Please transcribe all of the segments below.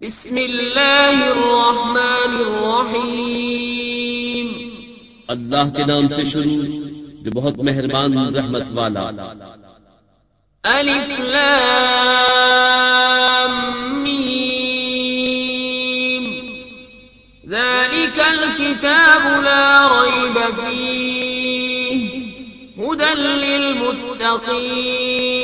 بسم اللہ الرحمن الرحیم. اللہ کے نام سے شروع جو بہت مہربان رحمت والا۔ الف لام میم. ذلك الكتاب لا ريب فيه هدى للمتقين.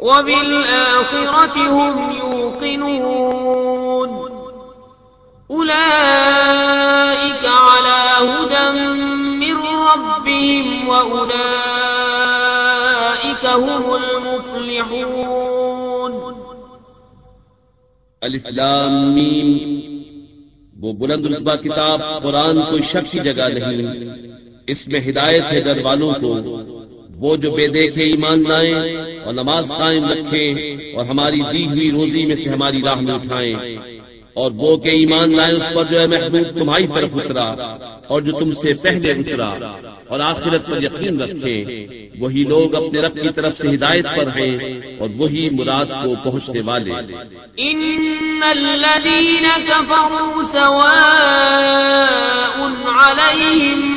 وبالآخرة هم يوقنون. أولئك على هدى من ربهم وأولئك هم المفلحون. الف لام میم. وہ بلند رتبہ کتاب قرآن کو شک کی جگہ نہیں، اس میں ہدایت ہے در والوں کو۔ وہ جو بے دیکھے ایمان لائیں اور نماز قائم رکھیں اور ہماری دی ہوئی روزی میں سے ہماری راہ میں اٹھائیں اور وہ کہ ایمان لائیں اس پر جو ہے محبوب تمہاری طرف اترا اور جو تم سے پہلے اترا اور آخرت پر یقین رکھیں، وہی لوگ اپنے رب کی طرف سے ہدایت پر ہیں اور وہی مراد کو پہنچنے والے۔ إن الذين كفروا سواء عليهم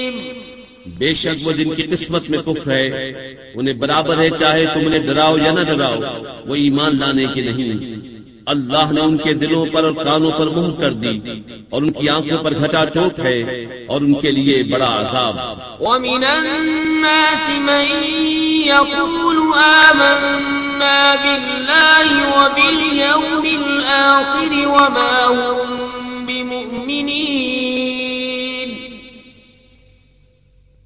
بے شک وہ جن کی قسمت میں کف ہے۔ انہیں برابر ہے چاہے تم انہیں ڈراؤ یا نہ ڈراؤ، وہ ایمان لانے کے نہیں۔ اللہ نے ان کے دلوں پر اور کانوں پر مہر کر دی اور ان کی آنکھوں پر گھٹا ٹوک ہے اور ان کے لیے بڑا عذاب۔ ومن الناس من يقول آمنا بالله وباليوم الآخر وما هم بمؤمنين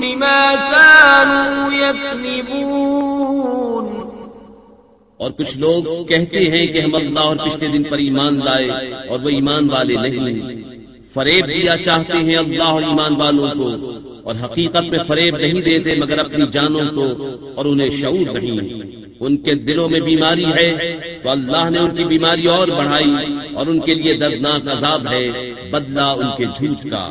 بما كانوا يكذبون۔ اور کچھ لوگ کہتے ہیں کہ ہم اللہ اور پچھلے دن پر ایمان لائے اور وہ ایمان والے نہیں۔ فریب دیا چاہتے ہیں اللہ اور ایمان والوں کو اور حقیقت میں فریب نہیں دیتے مگر اپنی جانوں کو اور انہیں شعور نہیں۔ ان کے دلوں میں بیماری ہے تو اللہ نے ان کی بیماری اور بڑھائی اور ان کے لیے دردناک عذاب ہے۔ بدلہ ان کے جھوٹ کا۔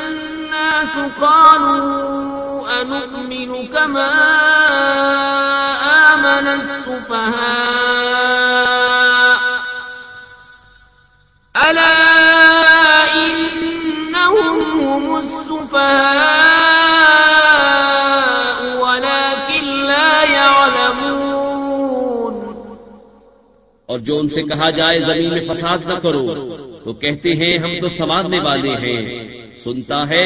النَّاسُ قَالُوا أَنُؤْمِنُ كَمَا آمَنَ السُّفَهَاءُ أَلَا إِنَّهُمْ هُمُ السُّفَهَاءُ وَلَكِنْ لَا يَعْلَمُونَ اور جو ان سے کہا جائے زمین میں فساد نہ کرو تو کہتے ہیں ہم تو سنوارنے والے ہیں۔ سنتا ہے،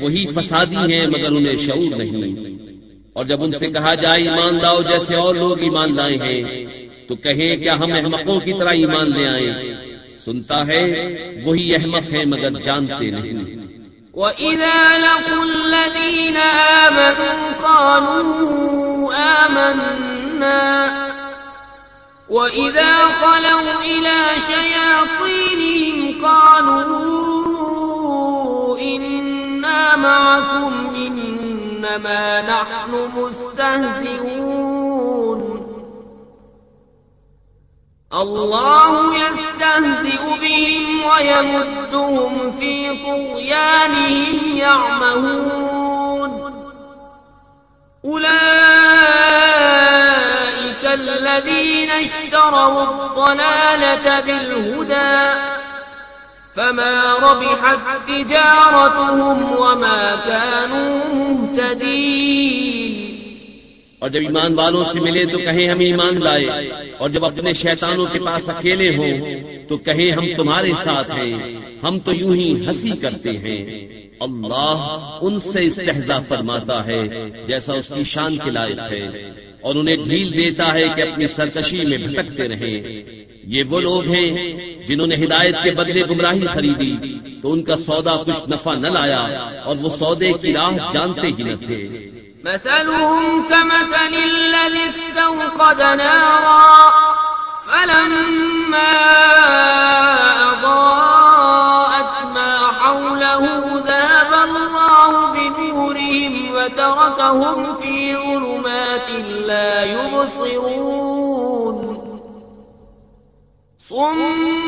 وہی فسادی ہیں، مگر انہیں شعور نہیں۔ اور جب ان سے کہا جائے، ایمان لاؤ، جیسے اور لوگ ایمان لائے ہیں، تو کہیں، کیا ہم احمقوں کی طرح ایمان لے آئیں؟ سنتا ہے، وہی احمق ہے مگر جانتے نہیں۔ وَإِذَا لَقُوا الَّذِينَ آمَنُوا قَالُوا آمَنَّا۔ وإذا خلوا إلى شياطينهم قالوا إنا معكم إنما نحن مستهزئون. الله يستهزئ بهم ويمدهم في طغيانهم يعمهون. أولئك الذين اشتروا الضلالة بالهدى. فما ربحت تجارتهم وما كانوا مهتدين. اور جب ایمان والوں سے ملے تو کہیں ہم ایمان لائے، اور جب اپنے شیطانوں کے پاس اکیلے ہوں، تو کہیں ہم تمہارے ساتھ ہیں، ہم تو یوں ہی ہنسی کرتے ہیں۔ اللہ ان سے استحضا فرماتا ہے، جیسا اس کی شان کے لائق ہے، اور انہیں ڈھیل دیتا ہے کہ اپنی سرکشی میں بھٹکتے رہیں۔ یہ وہ لوگ ہیں جنہوں نے ہدایت کے بدلے گمراہی خریدی، تو ان کا سودا کچھ نفع نہ لایا اور وہ سودے کی راہ جانتے ہی نہ تھے۔ مثلهم كمثل الذي استوقد نارا، فلما أضاءت ما حوله ذهب الله بنورهم وتركهم في ظلمات لا يبصرون. صم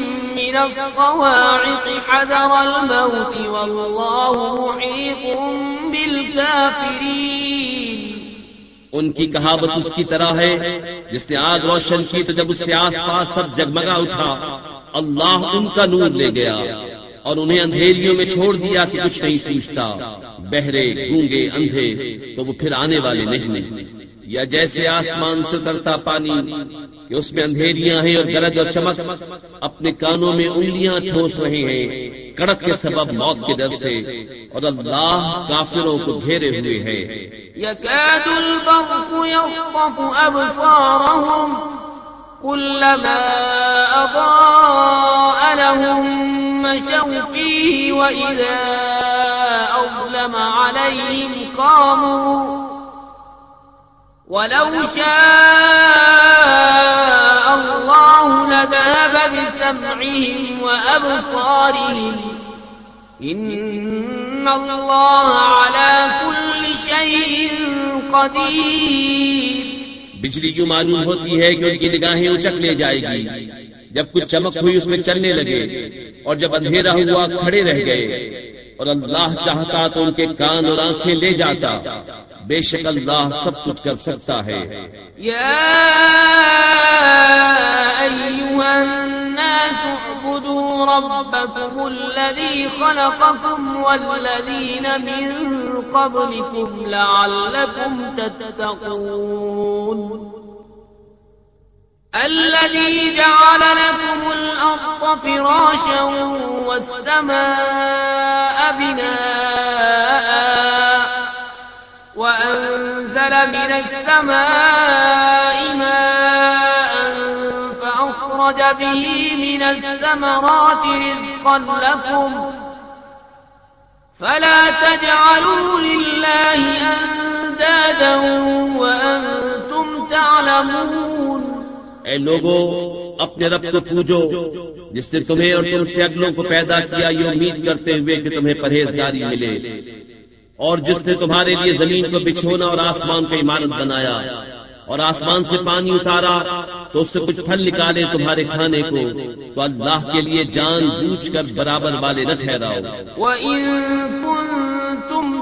من الصواعق حذر الموت والله محيط بالكافرين. ان کی کہاوت اس کی طرح ہے، جس نے آگ روشن کی تو جب اس سے آس پاس سب جگمگا اٹھا، اللہ ان کا نور لے گیا اور انہیں اندھیریوں میں چھوڑ دیا کہ کچھ نہیں سوچتا۔ بہرے، گونگے، اندھے، تو وہ پھر آنے والے نہیں۔ یا جیسے آسمان سے اترتا پانی کہ اس میں اندھیریاں ہیں اور گرج اور چمک اپنے کانوں میں انگلیاں ٹھوس رہے ہیں، کڑک کے سبب موت کے ڈر سے، اور اللہ کافروں کو گھیرے ہوئے ہے يكاد البرق يخطف أبصارهم كلما أضاء لهم مشوا فيه وإذا أظلم عليهم قاموا۔ ولو شاء الله لذهب بسمعهم وأبصارهم. إن الله على كل شيء قدير. بجلی جو معلوم ہوتی ہے کہ ان کی نگاہیں اچک لے جائے گی، جب کچھ چمک ہوئی اس میں چلنے لگے، اور جب اندھیرا ہوا کھڑے رہ گئے، اور اللہ چاہتا تو ان کے کان اور آنکھیں لے جاتا۔ بے شک اللہ سب کچھ کر سکتا ہے۔ يا أيها الناس اعبدوا ربكم الذي خلقكم والذين من قبلكم لعلكم تتقون۔ الذي جعل لكم الأرض فراشا والسماء بناءً۔ وأنزل من السماء ماء فأخرج به من الثمرات رزقا لكم فلا تجعلوا لله أندادا وأنتم تعلمون اے لوگو، اپنے رب کو پوجو، جس نے تمہیں اور تم سے اگلوں کو پیدا کیا یہ امید کرتے ہوئے کہ تمہیں پرہیزگاری ملے۔ اور جس نے تمہارے لیے زمین کو بچھونا اور آسمان کو عمارت بنایا اور آسمان سے پانی اتارا، تو اس سے کچھ پھل نکالے تمہارے کھانے کو۔ تو اللہ کے لیے جان بوجھ کر برابر والے نہ ٹھہراؤ۔ وَإِن كُنتُمْ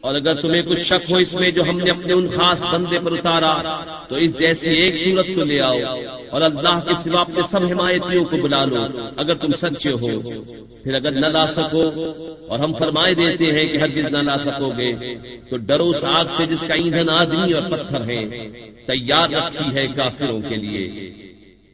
اور اگر تمہیں کچھ شک ہو اس میں جو ہم نے اپنے ان خاص بندے پر اتارا، تو اس جیسی ایک صورت کو لے آؤ اور اللہ کے سوا اپنے سب حمایتیوں کو بلا لو، اگر تم سچے ہو۔ پھر اگر نہ لا سکو، اور ہم فرمائے دیتے ہیں کہ ہرگز نہ لا سکو گے تو ڈرو اس آگ سے جس کا ایندھن آدمی اور پتھر ہے تیار رکھی ہے کافروں کے لیے۔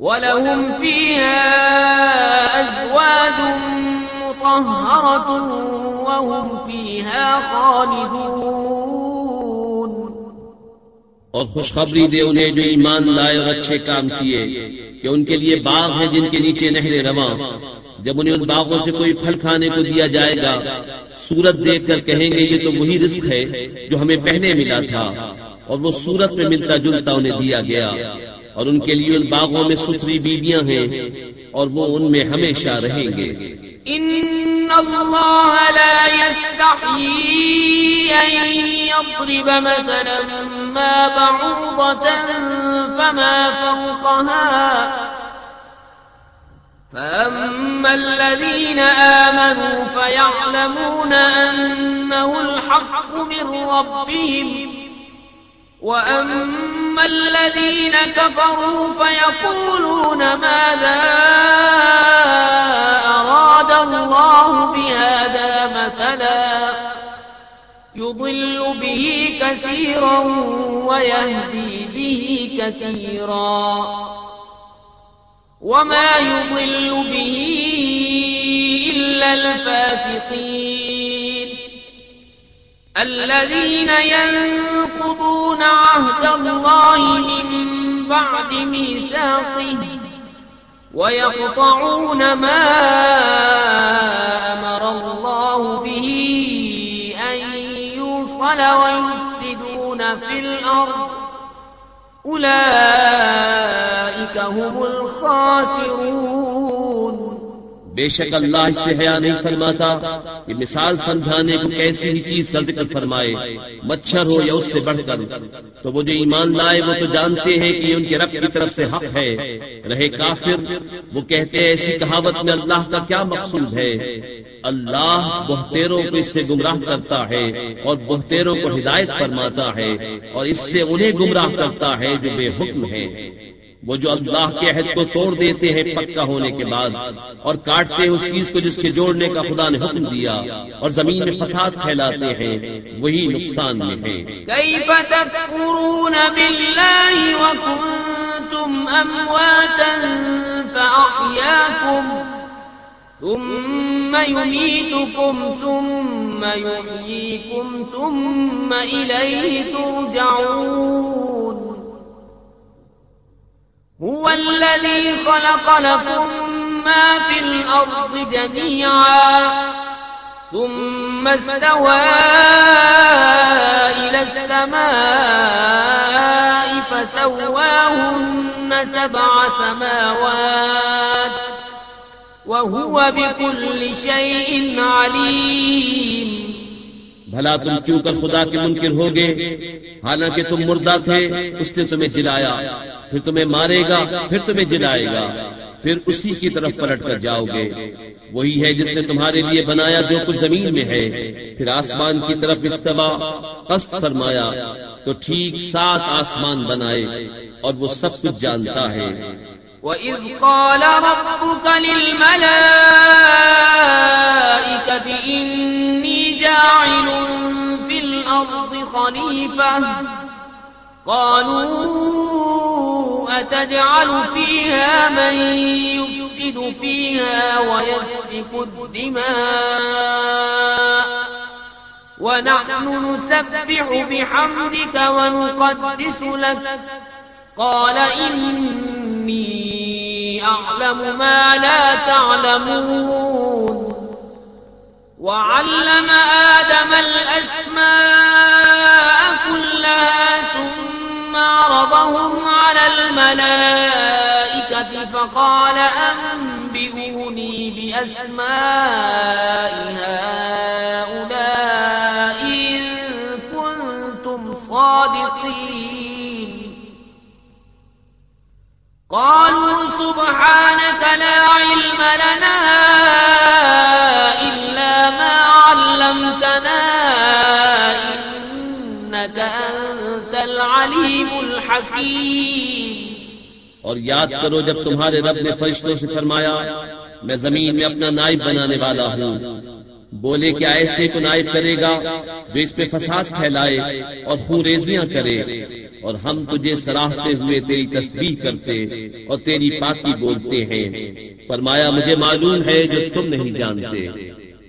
ولهم فيها أزواج مطهرة وهم فيها خالدون۔ اور خوشخبری دے انہیں جو ایمان لائے اور اچھے کام کیے، کہ ان کے لیے باغ ہیں جن کے نیچے نہریں رواں۔ جب انہیں ان باغوں سے کوئی پھل کھانے کو دیا جائے گا، سورت دیکھ کر کہیں گے، یہ تو وہی رزق ہے جو ہمیں پہنے ملا تھا۔ اور وہ سورت میں ملتا جلتا انہیں دیا گیا۔ اور ان کے لیے ان باغوں میں ستری بیویاں ہیں اور وہ ان میں ہمیشہ رہیں گے۔ ان اللہ لا يستحيي ان يضرب مثلا ما بعوضة فما فوقها۔ فأما الذين آمنوا فيعلمون أنه الحق من ربهم۔ وأما الذين كفروا فيقولون ماذا أراد الله بهذا مثلا يضل به كثيرا ويهدي به كثيرا وما يضل به إلا الفاسقين الذين ينقضون عهد الله من بعد ميثاقه ويقطعون ما أمر الله به أن يوصل ويفسدون في الأرض. أولئك هم الخاسرون. بے شک اللہ اس سے حیا نہیں فرماتا۔ یہ مثال سمجھانے کو کیسی ہی چیز کا ذکر فرمائے۔ مچھر ہو یا اس سے بڑھ کر۔ تو وہ جو ایمان لائے وہ تو جانتے ہیں کہ یہ ان کے رب کی طرف سے حق ہے۔ رہے کافر وہ کہتے ہیں ایسی کہاوت میں اللہ کا کیا مقصود ہے۔ اللہ بہتےروں کو اس سے گمراہ کرتا ہے اور بہتےروں کو ہدایت فرماتا ہے اور اس سے انہیں گمراہ کرتا ہے جو بے حکم ہے وہ جو اللہ کے عہد کو توڑ دیتے ہیں پکا ہونے کے بعد اور کاٹتے اس چیز کو جس کے جوڑنے کا خدا نے حکم دیا اور زمین میں فساد پھیلاتے ہیں، وہی نقصان میں ہے كيف تكفرون بالله وكنتم أمواتا فأحياكم ثم يميتكم ثم يحييكم ثم إليه ترجعون۔ هو الذي خلق لكم ما في الأرض جميعا ثم استوى إلى السماء فسواهن سبع سماوات وهو بكل شيء عليم بھلا تم کیوں کر خدا کے منکر ہوگے؟ حالانکہ تم مردہ تھے اس نے تمہیں جلایا۔ پھر تمہیں مارے گا پھر تمہیں جلائے گا۔ پھر اسی کی طرف پلٹ کر جاؤ گے وہی ہے جس نے تمہارے لیے بنایا جو کچھ زمین میں ہے۔ پھر آسمان کی طرف استوا قصد فرمایا تو ٹھیک سات آسمان بنائے اور وہ سب کچھ جانتا ہے۔ وَإِذْ قَالَ رَبُّكَ لِلْمَلَائِكَةِ إِنِّي جَاعِلٌ فِي الْأَرْضِ خَلِيفَةً قَالُوا أَتَجْعَلُ فِيهَا مَن يُفْسِدُ فِيهَا وَيَسْفِكُ الدِّمَاءَ وَنَحْنُ نُسَبِّحُ بِحَمْدِكَ وَنُقَدِّسُ لَكَ قال إني أعلم ما لا تعلمون. وعلم آدم الأسماء كلها ثم عرضهم على الملائكة فقال أنبئوني بأسماء قالوا سبحانك لا علم لنا إلا ما علمتنا إنك أنت العليم الحكيم. اور یاد کرو جب تمہارے رب نے فرشتوں سے فرمایا، میں زمین میں اپنا نائب بنانے والا ہوں بولے کہ ایسے کو نائب کرے گا، جو اس پہ فساد پھیلائے اور خوریزیاں کرے۔ اور ہم تجھے سراہتے ہوئے تیری تصویر کرتے اور تیری پاکی بولتے ہیں۔ فرمایا، مجھے معلوم ہے جو تم نہیں جانتے۔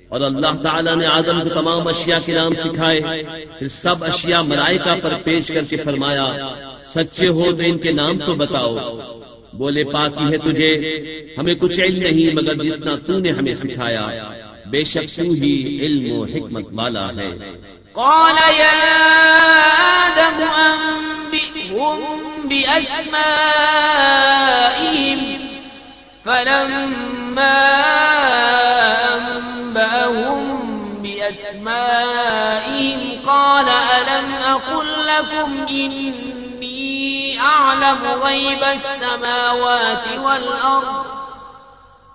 اور اللہ تعالیٰ نے آدم کو تمام اشیاء کے نام سکھائے۔ پھر سب اشیاء ملائکہ پر پیش کر کے فرمایا، سچے ہو تو ان کے نام تو بتاؤ۔ بولے، پاکی ہے تجھے، ہمیں کچھ علم نہیں مگر جتنا تو نے ہمیں سکھایا۔ بے شک تو ہی علم و حکمت والا ہے۔ قال يا آدم أنبئهم بأسمائهم، فلما أنبأهم بأسمائهم قال، ألم أقل لكم إني أعلم غيب السماوات والأرض؟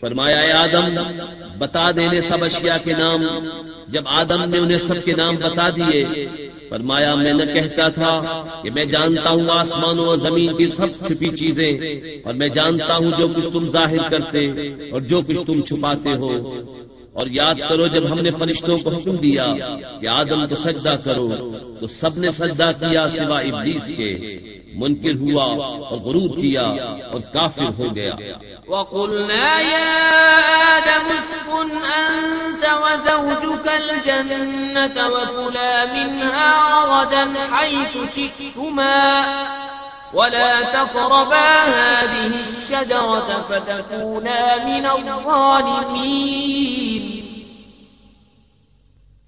فرمایا، اے آدم، بتا دینے سب اشیاء کے نام. جب آدم نے انہیں سب کے نام بتا دیے، فرمایا، میں نہ کہتا تھا کہ میں جانتا ہوں آسمانوں اور زمین کی سب چھپی چیزیں، اور میں جانتا ہوں جو کچھ تم ظاہر کرتے اور جو کچھ تم چھپاتے ہو۔ اور یاد کرو، جب ہم نے فرشتوں کو حکم دیا کہ آدم کو سجدہ کرو، تو سب نے سجدہ کیا سوا ابلیس کے۔ منکر ہوا اور غروب کیا اور کافر ہو گیا۔ وقلنا يا آدم اسكن أنت وزوجك الجنة وكلا منها رغدا حيث شئتما ولا تقربا هذه الشجرة فتكونا من الظالمين.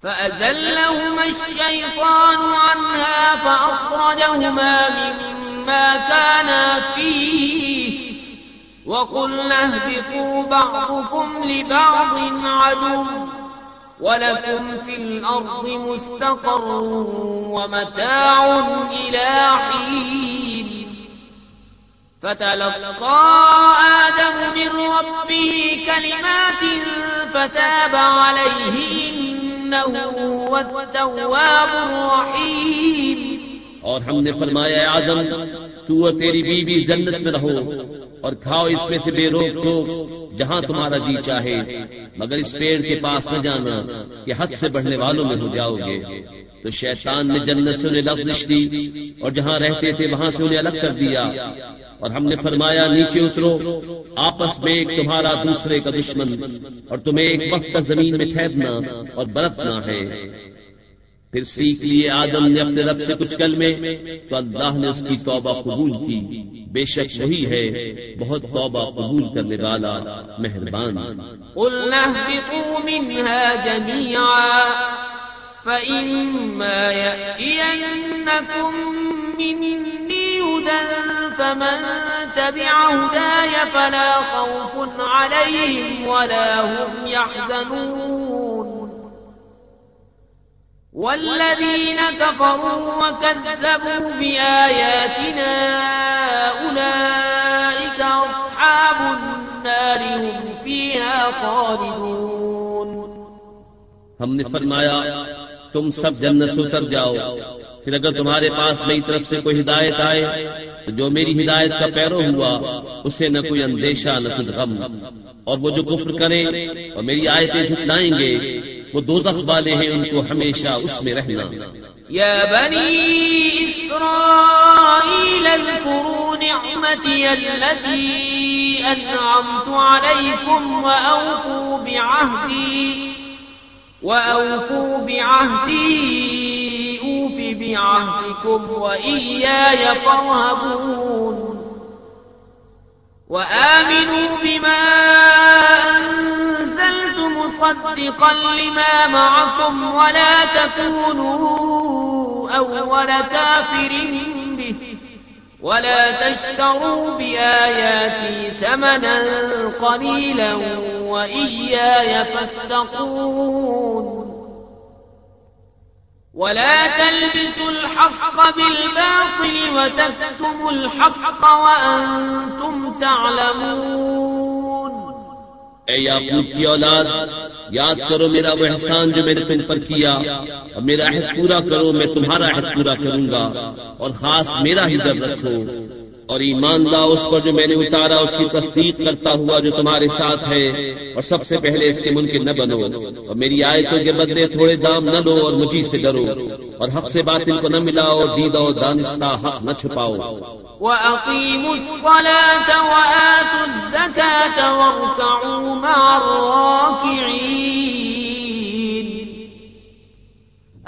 فأزلهما الشيطان عنها فأخرجهما مما كانا فيه. وقلنا اهبطوا بعضكم لبعض عدو ولكم في الأرض مستقر ومتاع إلى حين فتلقى آدم من ربه كلمات فتاب عليه إنه هو التواب الرحيم اور ہم نے فرمایا اے آدم، تو تیری بیوی جنت میں رہو۔ اور کھاؤ اس میں سے بے روک ٹوک جہاں تمہارا جی چاہے، مگر اس پیڑ کے پاس نہ جانا کہ حد سے بڑھنے والوں میں ہو جاؤ گے تو شیطان نے جنت سے انہیں لفظ دی اور جہاں رہتے تھے وہاں سے انہیں الگ کر دیا۔ اور ہم نے فرمایا، نیچے اترو، آپس میں ایک تمہارا دوسرے کا دشمن، اور تمہیں ایک وقت تک زمین میں ٹھہرنا اور برتنا ہے۔ پھر سیکھ لیے آدم نے اپنے رب سے کچھ کل میں تو اللہ نے اس کی توبہ قبول کی۔ بے شک وہی ہے، بہت توبہ قبول کرنے والا مہربان۔ قلنا اهبطوا منها جميعا، فإما يأتينكم مني هدى، فمن تبع هداي فلا خوف عليهم ولا هم يحزنون۔ والذين كفروا وكذبوا بآياتنا أولئك أصحاب النار هم فيها خالدون. ہم نے فرمایا، تم سب جنت سے اتر جاؤ۔ پھر اگر تمہارے پاس نئی طرف سے کوئی ہدایت آئے، تو جو میری ہدایت کا پیرو ہوا، اسے نہ کوئی اندیشہ، نہ کچھ غم۔ اور وہ جو کفر کریں اور میری آیتیں جھٹلائیں گے وہ دو والے ہیں، ان کو ہمیشہ اس میں رہنا۔ يا بني إسرائيل اذكروا نعمتي التي أنعمت عليكم وأوفوا بعهدي وأوفوا بعهدي أوف بعهدكم وإياي فارهبون وآمنوا بما أنزلت مصدقا لما معكم ولا تكونوا أول كافر به. ولا تشتروا بآياتي ثمنا قليلا وإياي فاتقون. ولا تلبسوا الحق بالباطل وتكتموا الحق وأنتم تعلمون. اے یعقوب کی اولاد، یاد کرو میرا وہ احسان جو میں نے تم پر کیا، اور میرا عہد پورا کرو، میں تمہارا عہد پورا کروں گا، اور خاص میرا ہی در رکھو۔ اور ایمان لا اس پر جو میں نے اتارا، اس کی تصدیق کرتا ہوا جو تمہارے ساتھ ہے۔ اور سب سے پہلے اس کے منکر نہ بنو۔ اور میری آیتوں کے بدلے تھوڑے دام نہ دو اور مجھے سے ڈرو۔ اور حق سے باطل کو نہ ملاؤ اور دیدا اور دانستہ حق نہ چھپاؤ۔ وَأَقِيمُوا الصَّلَاةَ وَآتُوا الزَّكَاةَ وَارْكَعُوا مَعَ الرَّاكِعِينَ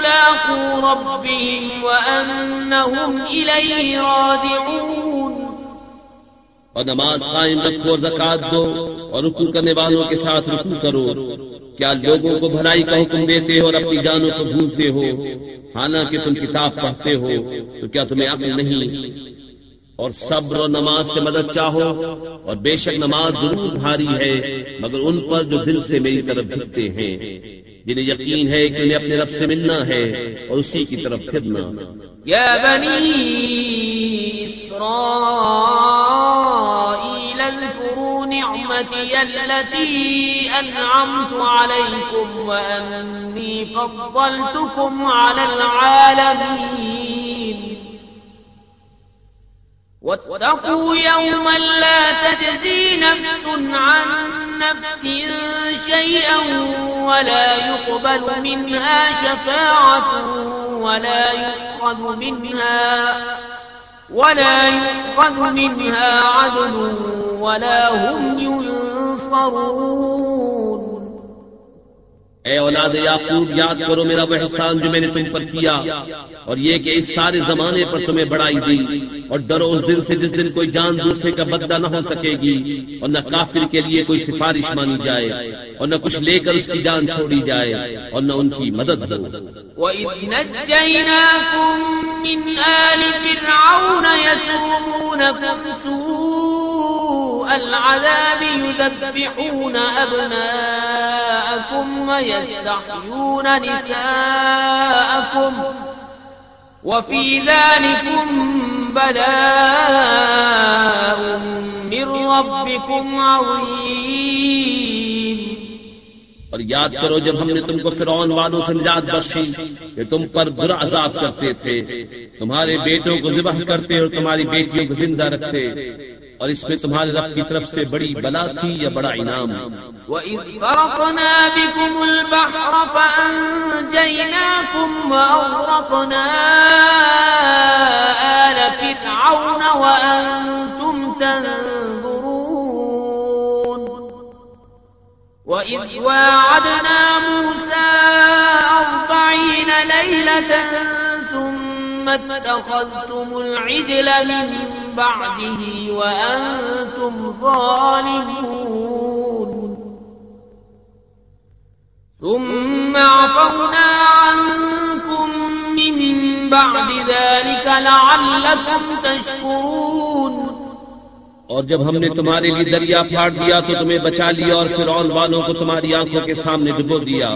ملاقو ربهم وأنهم إليه راجعون. اور نماز قائم رکھو اور زکات دو اور رکو کرنے والوں کے ساتھ رکو کرو۔ کیا لوگوں کو بھلائی کا حکم دیتے ہو اور اپنی جانوں کو بھولتے ہو؟ حالانکہ تم کتاب پڑھتے ہو، تو کیا تمہیں عقل نہیں؟ اور صبر و نماز سے مدد چاہو؟ اور بے شک نماز ضرور بھاری ہے، مگر ان پر جو دل سے میری طرف جھکتے ہیں۔ جنہیں یقین ہے کہ انہیں اپنے رب سے ملنا ہے اور اسی کی طرف پھرنا۔ یا بنی اسرائیل اذکروا نعمتی التي انعمت عليكم وانی فضلتكم على العالمين واتقوا يوما لا تجزي نفس عن نفس شيئا ولا يقبل منها شفاعة ولا يؤخذ منها ولا يؤخذ منها عدل ولا هم ينصرون اے اولاد یعقوب، یاد کرو میرا وہ احسان جو میں نے تم پر کیا، اور یہ کہ اس سارے زمانے پر تمہیں بڑائی دی، اور ڈرو اس دن سے جس دن کوئی جان دوسرے کا بدلہ نہ ہو سکے گی، اور نہ کافر کے لیے کوئی سفارش مانی جائے، اور نہ کچھ لے کر اس کی جان چھوڑی جائے، اور نہ ان کی مدد ہو۔ وَإِذْ نَجَّيْنَاكُمْ مِنْ آلِ فِرْعَوْنَ يَسُومُونَكُمْ سُوءَ الْعَذَابِ يُذَبِّحُونَ أَبْنَاءَكُمْ وَيَسْتَحْيُونَ نِسَاءَكُمْ وفي ذلكم بلاء من ربكم عظيم اور یاد کرو جب ہم نے تم کو فرعون والوں سے نجات بخشی، کہ تم پر برا عذاب کرتے تھے، تمہارے بیٹوں کو ذبح کرتے اور تمہاری بیٹیوں کو زندہ رکھتے۔ اور اس میں تمہارے رب کی طرف سے بڑی بلا تھی یا بڑا انعام؟ وَإِذْ فَرَقْنَا بِكُمُ الْبَحْرَ فَأَنْجَيْنَاكُمْ وَأَغْرَقْنَا آلَ فِرْعَوْنَ وَأَنْتُمْ تَنْظُرُونَ وَإِذْ وَاعَدْنَا مُوسَى أَرْبَعِينَ لَيْلَةً ثُمَّ اتَّخَذْتُمُ الْعِجْلَ مِنْ بَعْدِهِ وَأَنْتُمْ ظَالِمُونَ. ثم عفونا عنكم من بعد ذلك لعلكم تشكرون. اور جب ہم نے تمہارے لیے دریا پھاڑ دیا تو تمہیں بچا لیا اور پھر اور والوں کو تمہاری آنکھوں کے سامنے ڈبو دیا۔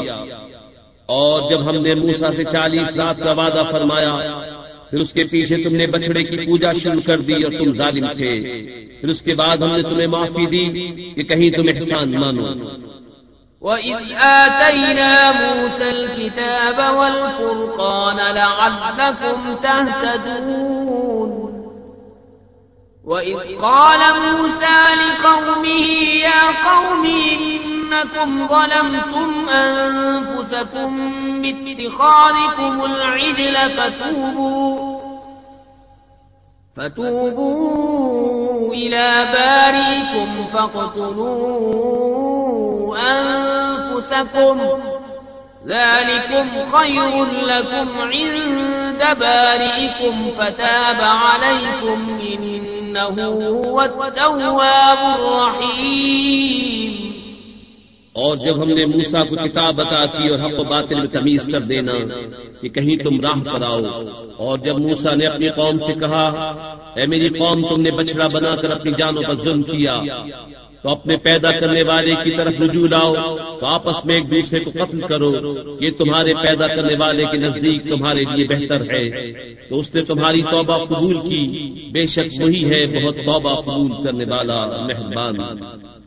اور جب ہم نے موسا سے چالیس رات کا وعدہ فرمایا پھر اس کے پیچھے تم نے بچڑے کی پوجا شروع کر دی اور تم ظالم تھے۔ پھر اس کے بعد ہم نے تمہیں معافی دی کہ کہیں تم احسان مانو وَإِذْ آتَيْنَا مُوسَى الْكِتَابَ وَالْفُرْقَانَ لَعَلَّكُمْ تَهْتَدُونَ۔ وَإِذْ قَالَ مُوسَى لِقَوْمِهِ يَا قَوْمِ إِنَّكُمْ ظَلَمْتُمْ أَنفُسَكُمْ بِاتِّخَاذِكُمُ الْعِجْلَ فَتُوبُوا فتوبوا إلى باريكم فاقتلوا أنفسكم ذلكم خير لكم عند بارئكم فتاب عليكم إنه هو التواب الرحيم اور جب ہم نے موسا کو کتاب بتا کی اور حق و باطل میں تمیز کر دینا کہ کہیں تم راہ پر آؤ۔ اور جب موسا نے اپنی قوم سے کہا اے میری قوم تم نے بچڑا بنا کر اپنی جانوں پر ظلم کیا۔ تو اپنے پیدا کرنے والے کی طرف رجوع لاؤ۔ تو آپس میں ایک دوسرے کو قتل کرو۔ یہ تمہارے پیدا کرنے والے کے نزدیک تمہارے لیے بہتر ہے۔ تو اس نے تمہاری توبہ قبول کی۔ بے شک وہی ہے بہت توبہ قبول۔ کرنے والا مہربان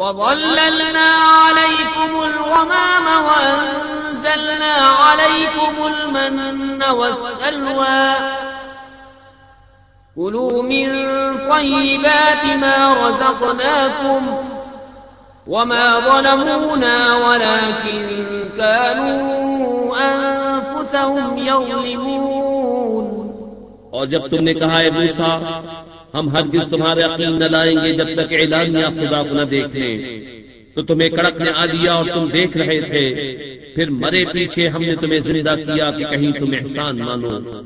وظللنا عليكم الغمام وأنزلنا عليكم المن والسلوى كلوا من طيبات ما رزقناكم وما ظلمونا ولكن كانوا أنفسهم يظلمون اور جب تم نے کہا ہے موسا ہم ہرگز تمہارے عقیم نہ لائیں گے جب تک اعلانیہ خدا کو نہ دیکھ لیں تو تمہیں کڑک نے آ دیا اور تم دیکھ رہے تھے۔ پھر مرے پیچھے ہم نے تمہیں زندہ کیا کہ کہیں تم احسان مانو۔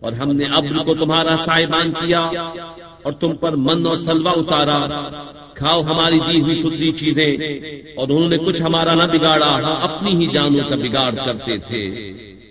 اور ہم نے ابر کو تمہارا صاحبان کیا اور تم پر من اور سلوا اتارا۔ کھاؤ ہماری دی ہوئی ستری چیزیں۔ اور انہوں نے کچھ ہمارا نہ بگاڑا، ہم اپنی ہی جانوں کا بگاڑ کرتے تھے۔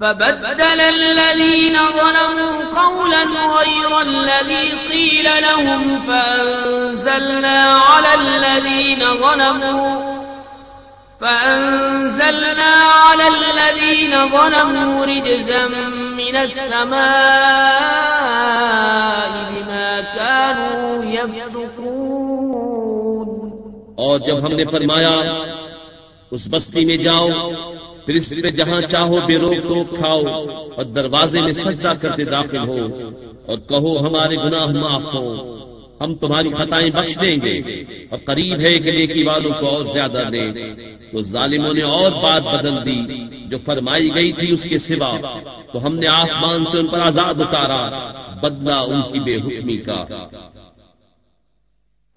فبدل الذين ظلموا قولا غير الذي قيل لهم فأنزلنا على الذين ظلموا فأنزلنا على الذين ظلموا رجزا من السماء بما كانوا يفسقون. اور جب ہم نے فرمایا، اس بستی میں جاؤ پھر اس پہ جہاں چاہو بے روک ٹوک کھاؤ اور دروازے میں سجدہ کرتے داخل ہو اور کہو ہمارے گناہ معاف ہو ہم تمہاری خطائیں بخش دیں گے اور قریب ہے کہ نیکی والوں کو اور زیادہ دیں۔ تو ظالموں نے اور بات بدل دی جو فرمائی گئی تھی اس کے سوا۔ تو ہم نے آسمان سے ان پر آزاد اتارا بدلا ان کی بے حکمی کا۔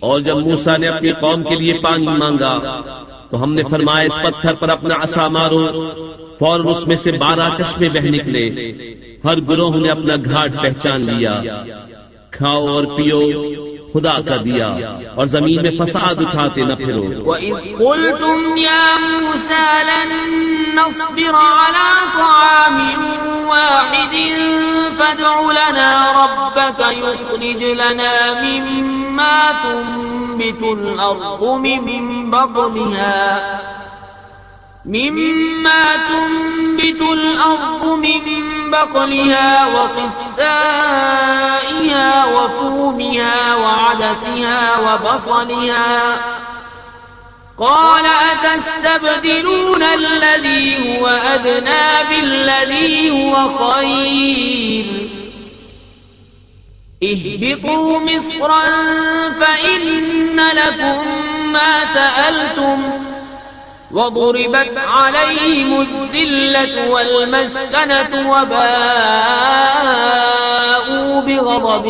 اور جب موسا نے اپنی قوم کے لیے پانی مانگا، تو ہم نے فرمایا، اس پتھر پر اپنا عصا مارو، فوراً اس میں سے بارہ چشمے بہ نکلے۔ ہر گروہ نے اپنا گھاٹ پہچان لیا۔ کھاؤ اور پیو۔ خدا کا دیا اور زمین میں فساد اٹھاتے نہ پھرو۔ وَإِذْ قُلْتُمْ يَا مُوسَى لَن نَصْبِرَ عَلَى طَعَامٍ وَاحِدٍ فَادْعُ لَنَا رَبَّكَ يُخْرِجْ لَنَا مِمَّا تُنبِتُ الْأَرْضُ مِن مما تنبت الأرض من بقلها وقفائها وفومها وعدسها وبصلها. قال أتستبدلون الذي هو أدنى بالذي هو خير. اهبطوا مصرا فإن لكم ما سألتم وضربت عليهم الذلة والمسكنة وباءوا بغضب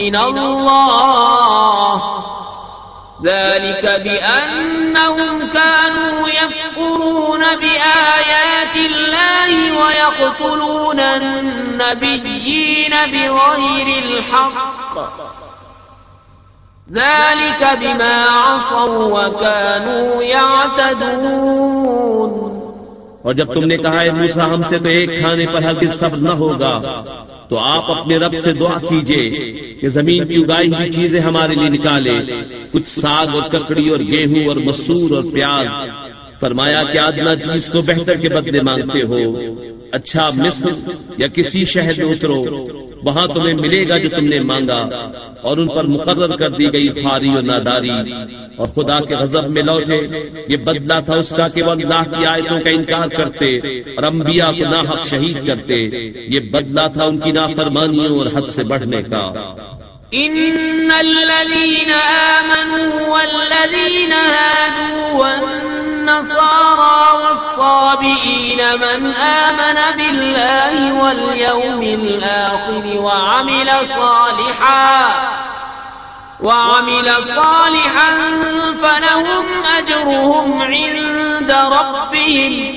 من الله. ذلك بأنهم كانوا يكفرون بآيات الله ويقتلون النبيين بغير الحق. ذلك بما عصوا وكانوا يعتدون. اور جب تم نے کہا ہے موسا ہم سے تو ایک کھانے پر ہلکی صبر نہ ہوگا، تو آپ اپنے رب سے دعا کیجیے کہ زمین کی اگائی ہوئی چیزیں ہمارے لیے نکالے، کچھ ساگ اور ککڑی اور گیہوں اور مسور اور پیاز۔ فرمایا کہ آدنا چیز کو بہتر کے بدلے مانگتے ہو اچھا مصر یا کسی شہر میں اترو۔ وہاں تمہیں ملے گا جو تم نے مانگا، اور ان پر مقرر کر دی گئی خاری اور ناداری۔ اور خدا کے غضب میں لوٹے۔ یہ بدلا تھا اس کا کہ وہ اللہ کی آیتوں کا انکار کرتے اور انبیاء کو ناحق شہید کرتے۔ یہ بدلا تھا ان کی نافرمانیوں اور حد سے بڑھنے کا۔ ان الذين آمنوا والذين هادوا والنصارى والصابئين من آمن بالله واليوم الآخر وعمل صالحا وعمل صالحا فلهم أجرهم عند ربهم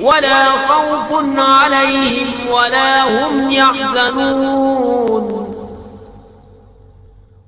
ولا خوف عليهم ولا هم يحزنون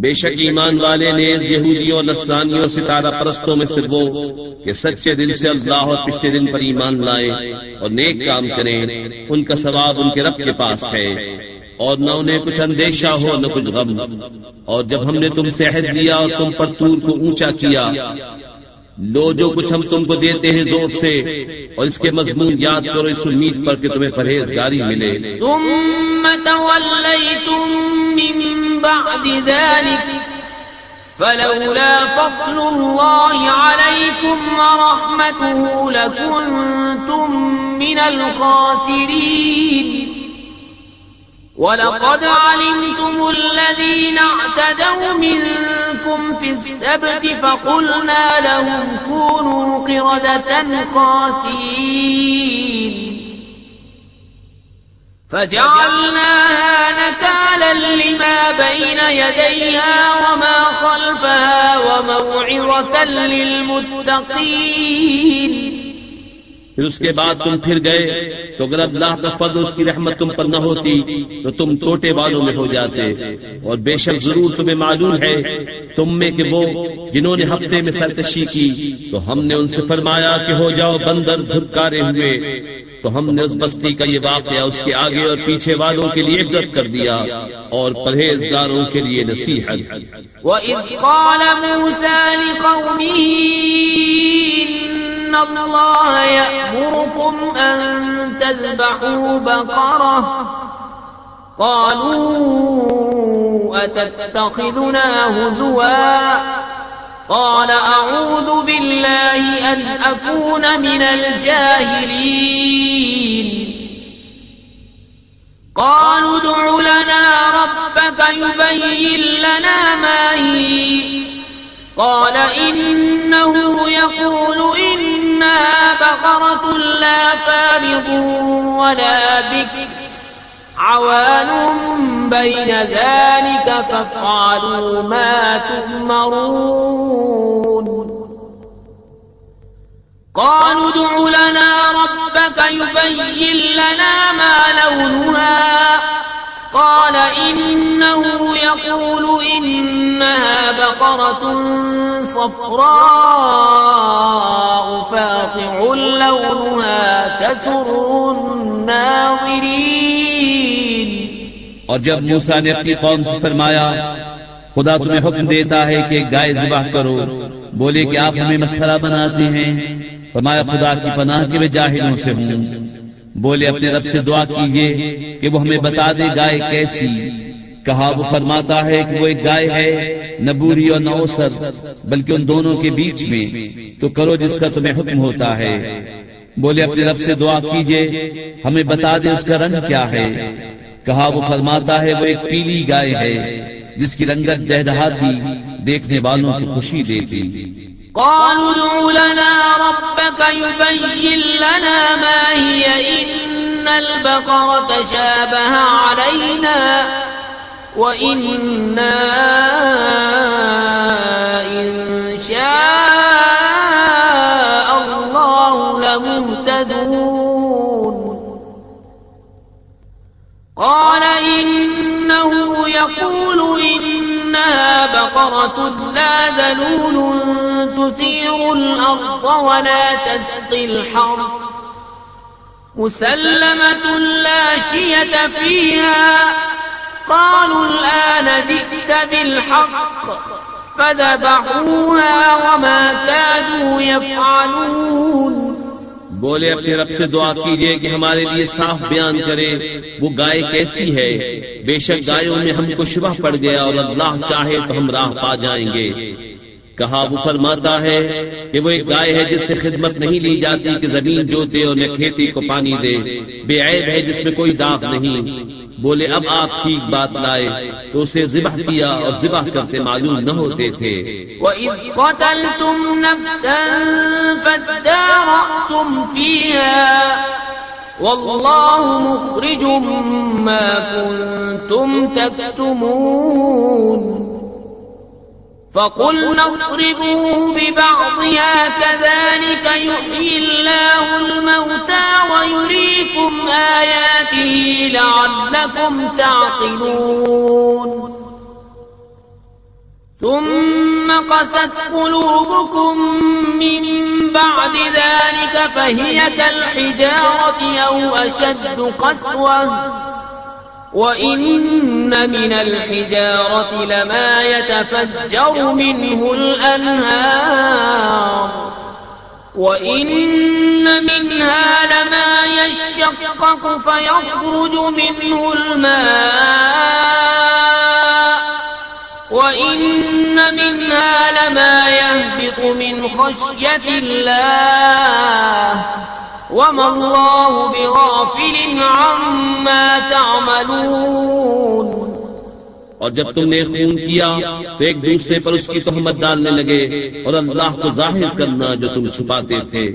بے شک ایمان والے نے یہودیوں نسلانیوں ستارہ پرستوں میں سے وہ کہ سچے دل سے اللہ اور پچھلے دن پر ایمان لائے اور نیک کام کریں ان کا ثواب ان کے رب کے پاس ہے۔ اور نہ انہیں کچھ اندیشہ ہو نہ کچھ غم۔ اور جب ہم نے تم سے عہد لیا اور تم پر تور کو اونچا کیا لو جو کچھ ہم تم کو دیتے ہیں زور سے، اور اس کے مضمون یاد کرو، اس امید پر کہ تمہیں پرہیزگاری ملے۔ ثم تولیتم من بعد ذلك، فلولا فضل الله عليكم ورحمته لكنتم من الخاسرين۔ ولقد علمتم الذين اعتدوا منكم في السبت فقلنا لهم كونوا قردة خاسين فجعلناها نكالا لما بين يديها وما خلفها وموعظة للمتقين پھر اس کے بعد تم پھر گئے تو اگر اللہ کا فضل اس کی رحمت تم پر نہ ہوتی تو تم ٹوٹے والوں میں ہو جاتے اور بے شک ضرور تمہیں معلوم ہے تم میں کہ وہ جنہوں نے ہفتے میں سرکشی کی تو ہم نے ان سے فرمایا کہ ہو جاؤ بندر دھکارے ہوئے تو ہم نے اس بستی کا یہ واقعہ اس کے آگے اور پیچھے والوں کے لیے عبرت کر دیا اور پرہیزگاروں کے لیے نصیحت۔ وَإِذْ قَالَ مُوسَى لِقَوْمِهِ إن الله يأمركم أن تذبحوا بقرة قالوا أتتخذنا هزوا قال أعوذ بالله أن أكون من الجاهلين قالوا ادع لنا ربك يبين لنا ما هي قال إنه يقول إنها بقرة لا فارض ولا بكر عوان بين ذلك فافعلوا ما تؤمرون. قالوا ادع لنا ربك يبين لنا ما لونها. قال إنه يقول إنها بقرة صفراء فاقع لونها تسر الناظرين. اور جب موسا نے اپنی قوم سے فرمایا، خدا تمہیں حکم دیتا ہے کہ گائے ذبح کرو، بولے کہ آپ ہمیں مسئلہ بناتے ہیں۔ فرمایا، خدا کی پناہ کے میں جاہلوں سے ہوں۔ بولے اپنے رب سے دعا کیجیے کہ وہ ہمیں بتا دے گائے کیسی۔ کہا، وہ فرماتا ہے کہ وہ ایک گائے ہے، نہ بوری اور نہ اوسر، بلکہ ان دونوں کے بیچ میں۔ تو کرو جس کا تمہیں حکم ہوتا ہے۔ بولے اپنے رب سے دعا کیجیے ہمیں بتا دے اس کا رنگ کیا ہے۔ کہا، وہ فرماتا ہے، وہ ایک پیلی گائے ہے، جس کی رنگت دہدہاتی دیکھنے والوں کی خوشی دیتی۔ قالوا ادع لنا ربك يبين لنا ما هي إن البقرة علينا وإنا إن شاء الله لمهتدون. قال إنه يقول إنها بقرة لا ذلول تثير الأرض ولا تسقي الحرب مسلمة لا شية فيها قالوا الآن ذئت بالحق فذبحوها وما كانوا يفعلون بولے اپنے رب سے دعا کیجیے کہ ہمارے لیے صاف بیان کرے۔ وہ گائے کیسی ہے؟ بے شک گایوں میں ہم کو شبہ پڑ گیا اور اللہ چاہے تو ہم راہ پا جائیں گے۔ کہا وہ فرماتا ہے کہ وہ ایک گائے ہے جس سے خدمت نہیں لی جاتی کہ زمین جوتے اور نہ کھیتی کو پانی دے۔ بے عیب ہے جس میں کوئی داغ نہیں۔ بولے، اب آپ ٹھیک بات لائے۔ تو اسے ذبح کیا اور ذبح کرتے معلوم نہ ہوتے تھے۔ وَإِذْ قَتَلْتُمْ نَفْسًا فَادَّارَأْتُمْ فِيهَا وَاللَّهُ مُخْرِجٌ مَا كُنْتُمْ تَكْتُمُونَ۔ فقلنا اضربوه ببعضها كذلك يحيي الله الموتى ويريكم آياته لعلكم تعقلون. ثم قست قلوبكم من بعد ذلك، فهي كالحجارة أو أشد قسوة. وَإِنَّ مِنَ الْحِجَارَةِ لَمَا يَتَفَجَّرُ مِنْهُ الْأَنْهَارُ وَإِنَّ مِنْهَا لَمَا يَشَّقَّقُ فَيَخْرُجُ مِنْهُ الْمَاءُ وَإِنَّ مِنْهَا لَمَا يَهْبِطُ مِنْ خَشْيَةِ اللَّهِ وما الله بغافل عما تعملون اور جب تم نے خون کیا، تو ایک دوسرے پر اس کی تہمت ڈالنے لگے اور اللہ کو ظاہر کرنا جو تم چھپاتے تھے۔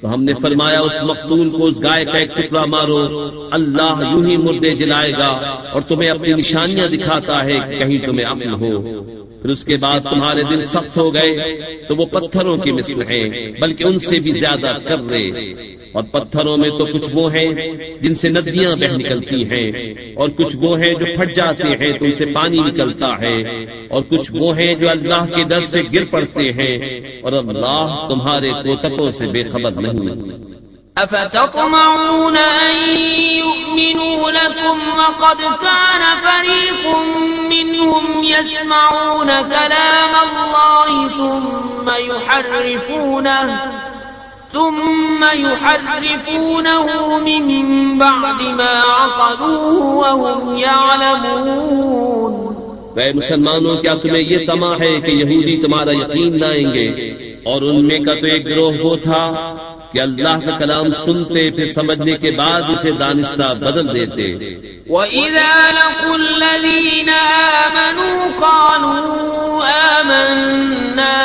تو ہم نے فرمایا، اس مقتول کو اس گائے کا ایک ٹکڑا مارو۔ اللہ یوں ہی مردے جلائے گا اور تمہیں اپنی نشانیاں دکھاتا ہے کہیں تمہیں امن ہو۔ پھر اس کے بعد تمہارے دل سخت ہو گئے، تو وہ پتھروں کی مثل ہیں، بلکہ ان سے بھی زیادہ کر رہے اور پتھروں میں تو کچھ وہ ہیں جن سے ندیاں بہ نکلتی ہیں۔ اور کچھ وہ ہیں جو پھٹ جاتے ہیں، تو ان سے پانی نکلتا ہے۔ اور کچھ وہ ہیں جو اللہ کے در سے گر پڑتے ہیں۔ اور اللہ تمہارے کوتکوں سے بے خبر نہیں۔ أفتطمعون أن يؤمنوا لكم وقد كان فريق منهم يسمعون كلام الله ثم يحرفونه ثم يحرفونه من بعد ما عقلوه وهم يعلمون. اے مسلمانوں کیا تمہیں یہ تما ہے کہ یہودی تمہارا یقین لائیں گے؟ اور ان میں کا تو ایک گروہ وہ تھا کہ اللہ کا کلام سنتے پھر سمجھنے کے بعد اسے دانستہ بدل دیتے۔ وَإِذَا لَقُوا الَّذِينَ آمَنُوا قَالُوا آمَنَّا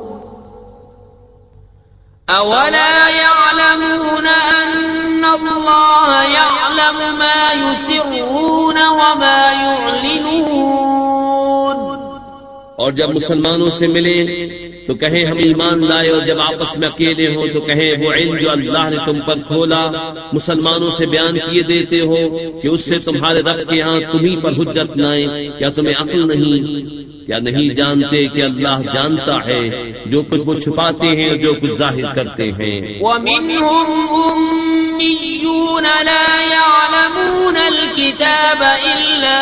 أولا يعلمون أن الله يعلم ما يسرون وما يعلنون. اور جب مسلمانوں سے ملے تو کہیں ہم ایمان لائے اور جب آپس میں اکیلے ہوں تو کہیں وہ علم جو اللہ نے تم پر کھولا، مسلمانوں سے بیان کیے دیتے ہو کہ اس سے تمہارے رب کے یہاں تمہیں پر حجت لائیں کیا تمہیں عقل نہیں کیا نہیں جانتے کہ اللہ جانتا ہے جو کچھ وہ چھپاتے ہیں اور جو کچھ ظاہر کرتے ہیں۔ ومنهم أميون لا يعلمون الكتاب إلا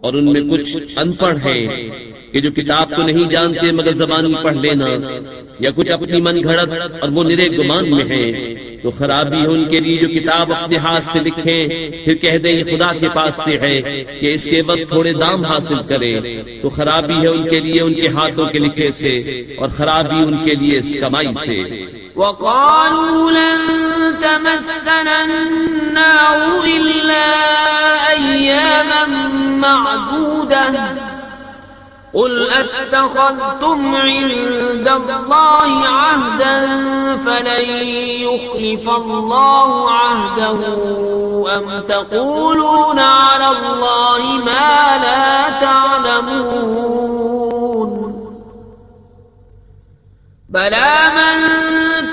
اور ان میں کچھ ان پڑھ ہیں کہ جو کتاب کو نہیں جانتے مگر زبانی پڑھ لینا، یا کچھ اپنی من گھڑت اور وہ نرے گمان میں ہیں، تو خرابی ہے ان کے لیے جو کتاب اپنے ہاتھ سے لکھے پھر کہہ دیں یہ خدا کے پاس سے ہے کہ اس کے بس تھوڑے دام حاصل کرے تو خرابی ہے ان کے لیے ان کے ہاتھوں کے لکھے سے اور خرابی ان کے لیے اس کمائی سے۔ وقالوا لن تمسنا النار إلا أياما معدودة. قل أتخذتم عند الله عهدا فلن يخلف الله عهده أم تقولون على الله ما لا تعلمون. بلى من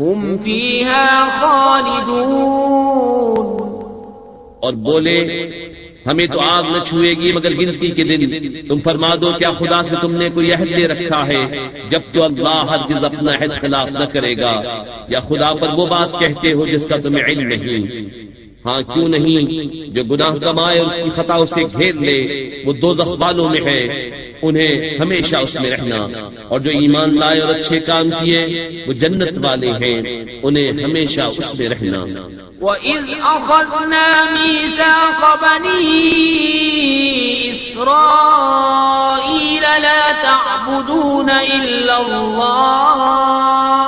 هم فيها خالدون۔ اور بولے، ہمیں تو آگ نہ چھوئے گی مگر گنتی کے دن۔ تم فرما دو، کیا خدا سے تم نے کوئی عہد دے رکھا ہے؟ جب تو اللہ ہرگز اپنا عہد خلاف نہ کرے گا۔ یا خدا پر وہ بات کہتے ہو جس کا تمہیں علم نہیں۔ ہاں کیوں نہیں؟ جو گناہ کمائے اور اس کی خطا سے گھیر لے، وہ دو والوں میں ہے۔ انہیں ہمیشہ اس میں رہنا اور جو ایمان لائے اور اچھے کام کیے، وہ جنت والے ہیں، انہیں ہمیشہ اس میں رہنا وَإِذْ أَخَذْنَا مِيثَاقَ بَنِي إِسْرَائِيلَ لَا تَعْبُدُونَ إِلَّا اللَّهَ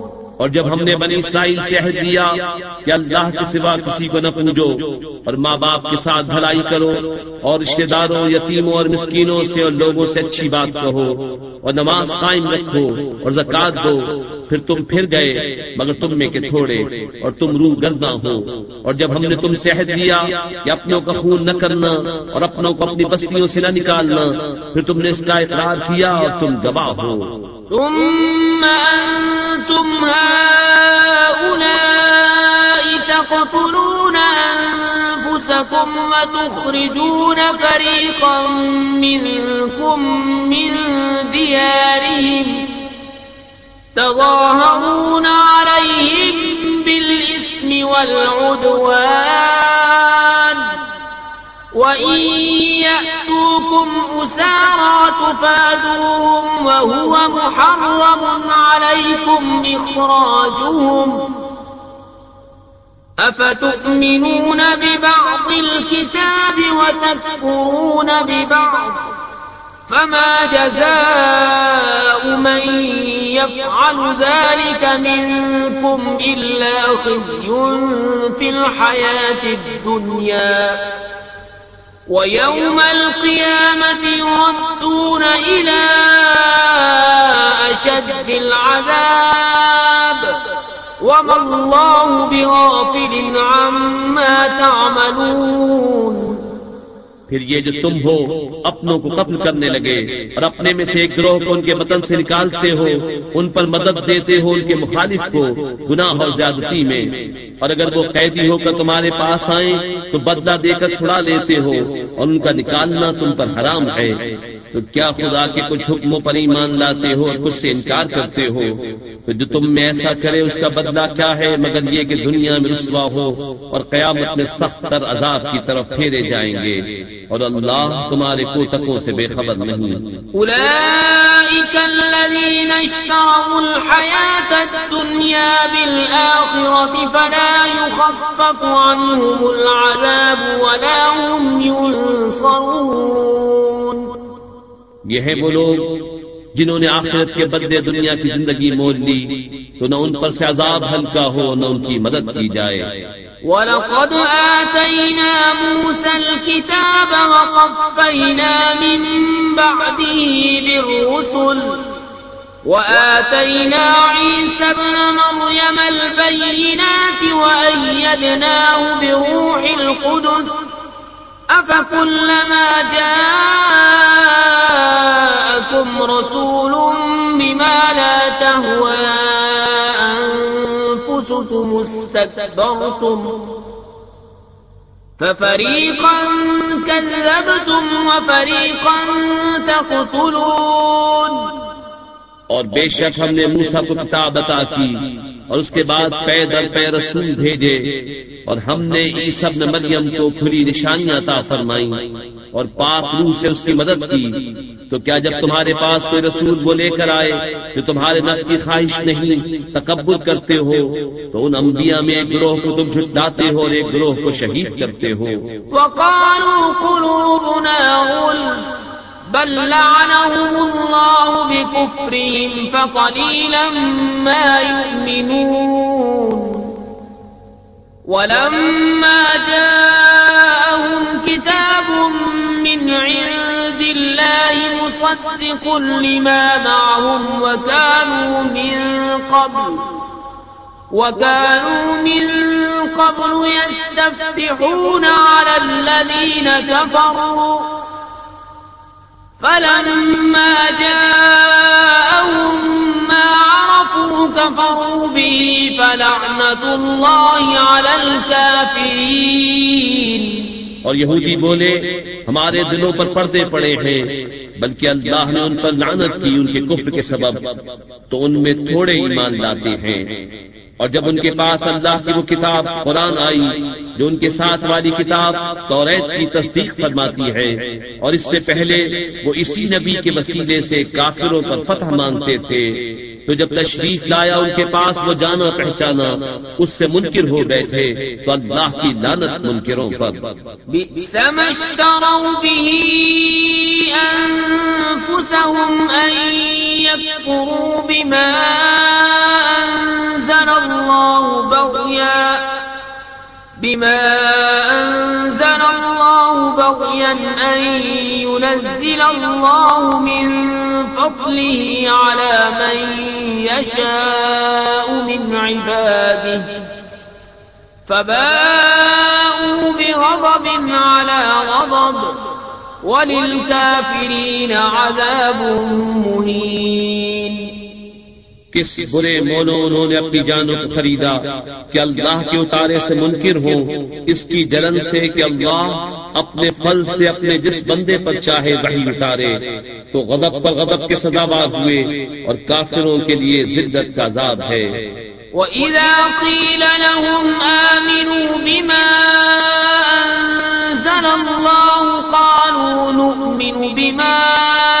اور جب ہم نے بنی اسرائیل سے عہد دیا کہ اللہ کے سوا کسی کو نہ پوجو اور ماں باپ کے ساتھ بھلائی کرو اور رشتے داروں یتیموں اور مسکینوں سے اور لوگوں سے اچھی بات کہو اور نماز قائم رکھو اور زکات دو پھر تم پھر گئے مگر تم میں کے تھوڑے اور تم روح گرنا ہو اور جب ہم نے تم سے عہد دیا کہ اپنوں کا خون نہ کرنا اور اپنوں کو اپنی بستیوں سے نہ نکالنا پھر تم نے اس کا اقرار کیا اور تم گواہ ہو۔ ثم أنتم هؤلاء تقتلون أنفسكم وتخرجون فريقا منكم من ديارهم تظاهرون عليهم بالإثم والعدوان وإن يأتوكم أسارا تفادوهم وهو محرم عليكم إخراجهم أفتؤمنون ببعض الكتاب وتكفرون ببعض فما جزاء من يفعل ذلك منكم إلا خزي في الحياة الدنيا وَيَوْمَ الْقِيَامَةِ يُرَدُّونَ إلى أَشَدِّ الْعَذَابِ وَمَا اللَّهُ بِغَافِلٍ عَمَّا تَعْمَلُونَ پھر یہ جو تم ہو، اپنوں کو قتل کرنے لگے اور اپنے میں سے ایک گروہ کو ان کے وطن سے نکالتے ہو، ان پر مدد دیتے ہو ان کے مخالف کو گناہ اور زیادتی میں۔ اور اگر وہ قیدی ہو کر تمہارے پاس آئیں، تو بدلہ دے کر چھڑا لیتے ہو اور ان کا نکالنا تم پر حرام ہے۔ تو کیا خدا کے کچھ حکموں پر ایمان لاتے ہو اور کچھ سے انکار کرتے ہو؟ تو جو تم میں ایسا کرے، اس کا بدلہ کیا ہے؟ مگر یہ کہ دنیا میں رسوا ہو اور قیامت میں سخت تر عذاب کی طرف پھیرے جائیں گے۔ اور اللہ تمہارے کوتکوں سے بے خبر نہیں۔ أولئك الذين اشتروا الحياة الدنيا بالآخرة فلا يخفف عنهم العذاب ولا هم ينصرون یہ ہے وہ لوگ جنہوں نے آخرت کے بدلے دنیا کی زندگی مول لی تو نہ ان پر سے عذاب ہلکا ہو، نہ ان کی مدد کی جائے۔ وَلَقَدْ آتَيْنَا مُوسَى الْكِتَابَ وَقَفَّيْنَا مِن بَعْدِهِ بِالرُّسُلِ وَآتَيْنَا عِيسَى ابْنَ مَرْيَمَ الْبَيِّنَاتِ وَأَيَّدْنَاهُ بِرُوحِ الْقُدُسِ أَفَكُلَّمَا جَاءَكُمْ رَسُولٌ بِمَا لَا تَهْوَى أَنفُسُكُمُ اسْتَكْبَرْتُمْ فَفَرِيقًا كَذَّبْتُمْ وَفَرِيقًا تَقْتُلُونَ اور بے شک ہم نے موسا کو کتاب عطا کی اور اس کے بعد پے در پے رسول بھیجے۔ اور ہم نے عیسب نے مریم کو کھلی نشانیاں عطا فرمائی اور پاک روح سے اس کی مدد کی۔ تو کیا جب تمہارے پاس کوئی رسول وہ لے کر آئے جو تمہارے نفس کی خواہش نہیں، تکبر کرتے ہو، تو ان انبیاء میں ایک گروہ کو تم جھٹلاتے ہو اور ایک گروہ کو شہید کرتے ہو۔ وقالوا قلوبنا غلف بل لعنهم الله بكفرهم، فقليلا ما يؤمنون۔ ولما جاءهم كتاب من عند الله مصدق لما معهم وكانوا من قبل وكانوا من قبل يستفتحون على الذين كفروا فلما جاءهم ما كفروا به فلعنة الله على الكافرين. اور یہودی بولے، ہمارے دلوں پر پردے پڑے ہیں، بلکہ اللہ نے ان پر لعنت کی، ان کے کفر کے سبب، تو ان میں تھوڑے ایمان لاتے ہیں۔ اور جب ان کے پاس اللہ کی وہ کتاب قرآن آئی، جو ان کے ساتھ والی کتاب توریت کی تصدیق فرماتی ہے، اور اس سے پہلے وہ اسی نبی کے وسیلے سے کافروں پر فتح مانگتے تھے۔ تو جب تشریف لایا ان کے پاس، وہ جانا پہچانا، اس سے منکر ہو گئے تھے، تو اللہ کی لانت منکروں پر۔ يكفروا بما الله بما أنزل الله بغيا أن ينزل الله من فضله على من يشاء من عباده فباءوا بغضب على غضب وللكافرين عذاب مهين کس برے مولو انہوں نے اپنی جانوں کو خریدا کہ اللہ کے اتارے سے منکر ہو، اس کی جلن سے کہ اللہ اپنے پھل سے اپنے جس بندے پر چاہے وہی اتارے۔ تو غضب پر غضب کے سزاوار ہوئے اور کافروں کے لیے ذلت کا عذاب ہے۔ وَإِذَا قِيلَ لَهُمْ آمِنُوا بِمَا أَنزَلَ اللَّهُ قَالُوا نُؤْمِنُ بِمَا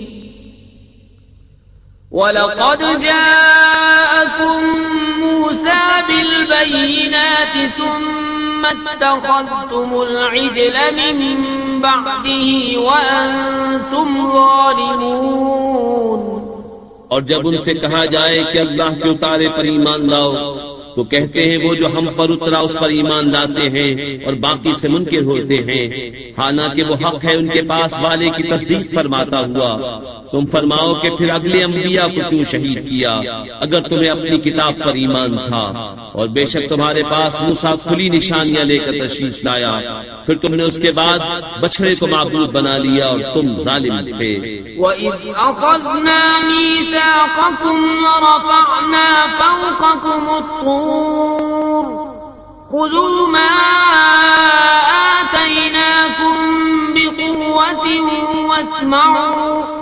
ولقد جاءكم موسى بالبينات ثم اتخذتم العجل من بعده وأنتم ظالمون. اور جب ان سے کہا جائے کہ اللہ کے اتارے پر ایمان لاؤ، تو کہتے ہیں وہ جو ہم پر اترا، اس پر ایمان لاتے ہیں اور باقی سے منکر ہوتے ہیں۔ حالانکہ وہ حق ہے ان کے پاس والے کی تصدیق فرماتا ہوا۔ تم فرماؤ کہ پھر اگلے انبیاء کو کیوں شہید کیا؟ اگر تمہیں اپنی کتاب پر ایمان تھا۔ اور بے شک تمہارے پاس موسا کھلی نشانیاں لے کر تشریف لایا۔ پھر تم نے اس کے بعد بچڑے کو معبود بنا لیا اور تم ظالم تھے۔ وَإِذْ أَخَذْنَا مِيثَاقَكُمْ وَرَفَعْنَا فَوْقَكُمُ الطُّورَ خُذُوا مَا آتَيْنَاكُمْ بِقُوَّةٍ وَاسْمَعُوا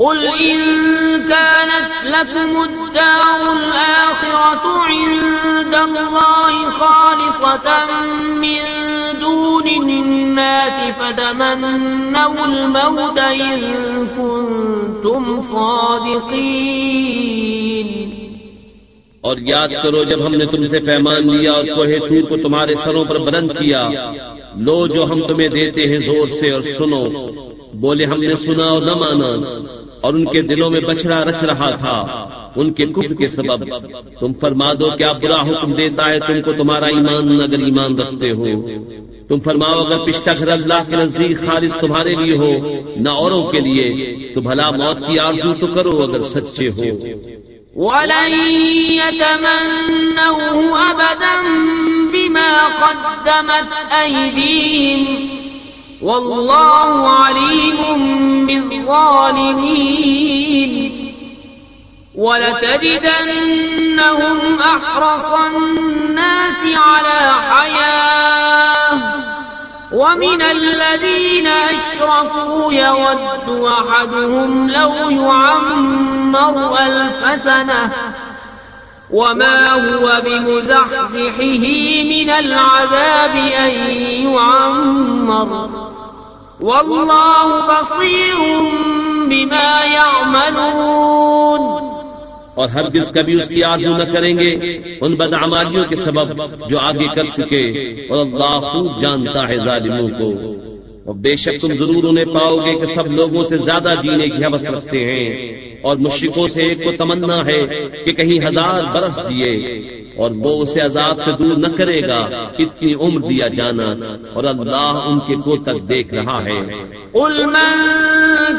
قل إن كانت لكم الدار الآخرة عند الله خالصة من دون الناس فتمنوا الموت إن كنتم صادقين اور یاد کرو جب ہم نے تم سے پیمان لیا اور کوہ تور کو تمہارے سروں پر بلند کیا، لو جو ہم تمہیں دیتے ہیں زور سے اور سنو۔ بولے ہم نے سنا اور نہ مانا۔ اور ان کے دلوں میں بچڑا رچ رہا تھا۔ ان کے کفر کے سبب تم فرما دو کیا برا حکم دیتا ہے تم کو تمہارا ایمان اگر ایمان رکھتے ہو۔ تم فرماؤ اگر پشتا گھر اللہ کے نزدیک خالص تمہارے لیے ہو نہ اوروں کے لیے۔ تو بھلا موت کی آرزو تو کرو اگر سچے ہو۔ ولن يتمنوه أبدا بما قدمت أيديهم والله عليم بالظالمين. ولتجدنهم أحرص الناس على حياه ومن الذين أشركوا يود أحدهم لو يعمر ألف سنة. وما هو بمزحزحه من العذاب أن يعمر. والله بصير بما يعملون اور ہر جس کبھی اس کی آرزو نہ کریں گے ان بدعمالیوں کے سبب جو آگے کر چکے۔ اور اللہ خوب جانتا ہے ظالموں کو۔ اور بے شک تم ضرور انہیں پاؤ گے کہ سب لوگوں سے زیادہ جینے کی حوث رکھتے ہیں۔ اور مشرقوں سے ایک کو تمنا ہے کہ کہیں ہزار برس دیے اور وہ اسے عذاب سے دور نہ کرے گا، اتنی عمر دیا جانا اور اللہ ان کے کو تک دیکھ رہا ہے۔ قل من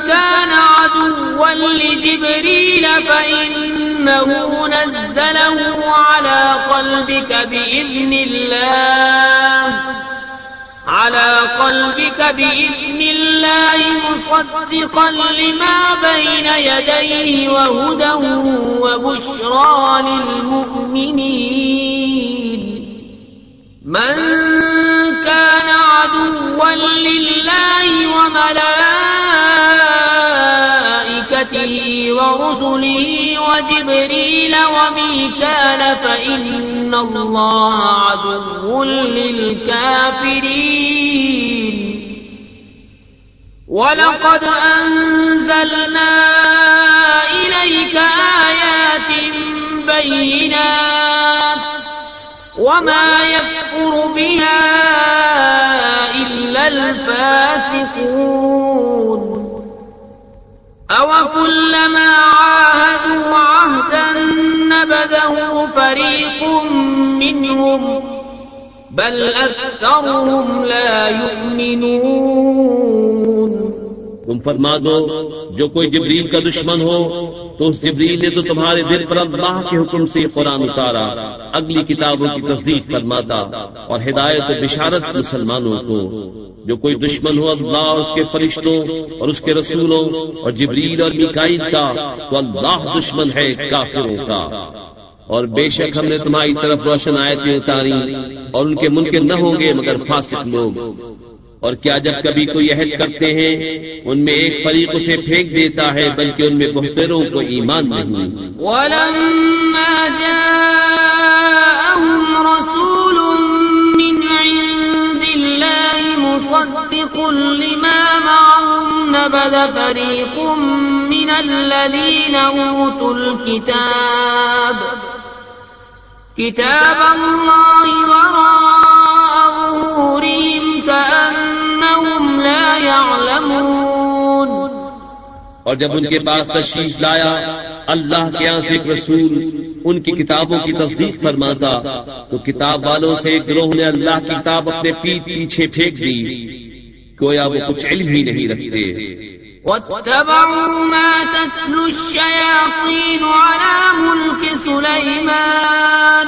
كان عدوا لجبريل فإنه نزله على قلبك بإذن الله۔ على قلبك بإذن الله مصدقا لما بين يديه وهدى وبشرى للمؤمنين. من كان عدوا لله وملائكته ورسله وجبريل وميكال فإن الله عدو للكافرين. ولقد أنزلنا إليك آيات بينات وما يكفر بها إلا الفاسقون. أوكلما عاهدوا عهدا نبذه فريق منهم بل أكثرهم لا يؤمنون تم فرما دو، جو کوئی جبریل کا دشمن ہو تو اس جبریل نے تو تمہارے دل پر اللہ کے حکم سے قرآن اتارا، اگلی کتابوں کی تصدیق فرماتا اور ہدایت و بشارت مسلمانوں کو۔ جو کوئی دشمن ہو اللہ اور اس کے فرشتوں اور اس کے رسولوں اور جبریل اور میکائل کا تو اللہ دشمن ہے کافروں کا۔ اور بے شک ہم نے تمہاری طرف روشن آیتیں اتاری اور ان کے منکر نہ ہوں گے مگر فاسق لوگ۔ اور کیا جب کبھی کوئی عہد کرتے ہیں، ان میں ایک فریق اسے پھینک دیتا ہے، بلکہ ان میں بہتروں کو ایمان نہیں۔ ولما جاءهم رسول من عند الله مصدق لما معهم، نبذ فريق من الذين أوتوا الكتاب. كتاب الله وراء ظهورهم كأنهم لا يعلمون. اور جب ان کے پاس تشریف لایا اللہ کے یہاں سے ایک رسول ان کی کتابوں کی تصدیق فرماتا تو کتاب والوں سے ایک گروہ نے اللہ کی کتاب اپنے پیٹ پیچھے پھینک دی گویا وہ کچھ علم ہی نہیں رکھتے۔ واتبعوا ما تتلو الشياطين على ملك سليمان.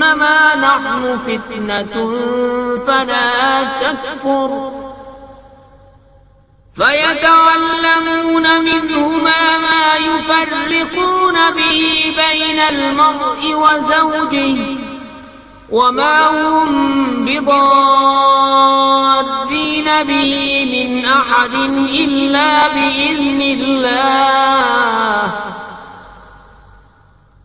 إنما نحن فتنة، فلا تكفر. فيتعلمون منهما ما يفرقون به بين المرء وزوجه وما هم بضارين به من أحد إلا بإذن الله.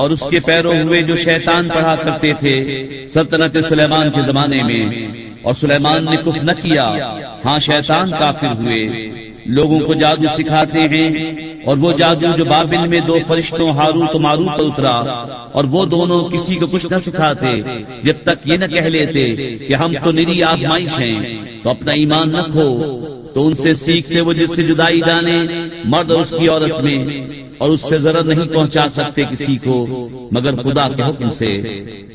اور اس کے پیروں ہوئے جو شیطان پڑھا کرتے تھے سلطنت سلیمان کے زمانے میں اور سلیمان نے کف نہ کیا۔ ہاں شیطان کافر ہوئے۔ لوگوں کو جادو سکھاتے ہیں اور وہ جادو جو بابل میں دو فرشتوں ہارو تو مارو پر اترا اور وہ دونوں کسی کو کچھ نہ سکھاتے۔ جب تک یہ نہ کہہ لیتے کہ ہم تو نری آزمائش ہیں تو اپنا ایمان نہ کھو۔ تو ان سے سیکھتے وہ جس سے جدائی جانے مرد اور اس کی عورت میں۔ اور اس سے ضرر نہیں پہنچا سکتے کسی کو، مگر خدا کے حکم سے۔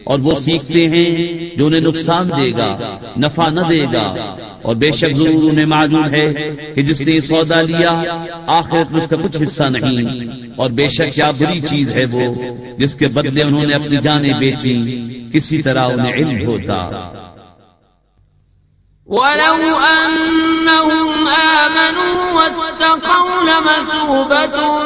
اور وہ سیکھتے ہیں جو انہیں نقصان دے گا، نفع نہ دے گا۔ اور بے شک ضرور انہیں معلوم ہے کہ جس نے سودا لیا، آخرت میں اس کا کچھ حصہ نہیں۔ اور بے شک کیا بری چیز ہے وہ، جس کے بدلے انہوں نے اپنی جانیں بیچی کسی طرح انہیں علم ہوتا۔ ولو أنهم آمنوا واتقوا لمثوبة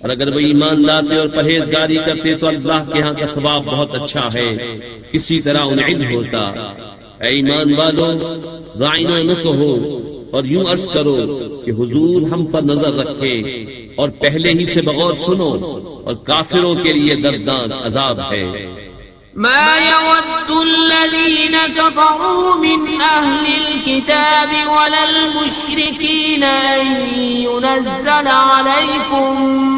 اور اگر وہ ایمان لاتے اور پرہیزگاری کرتے تو اللہ کے ہاں کا ثواب بہت اچھا ہے۔ کسی طرح انہیں ہوتا۔ اے ایمان والو، رائنا نہ کہو اور یوں عرض کرو کہ حضور ہم پر نظر رکھے اور پہلے ہی سے بغور سنو اور کافروں کے لیے دردناک عذاب ہے۔ ما يود الذين كفروا من أهل الكتاب ولا المشركين أن ينزل عليكم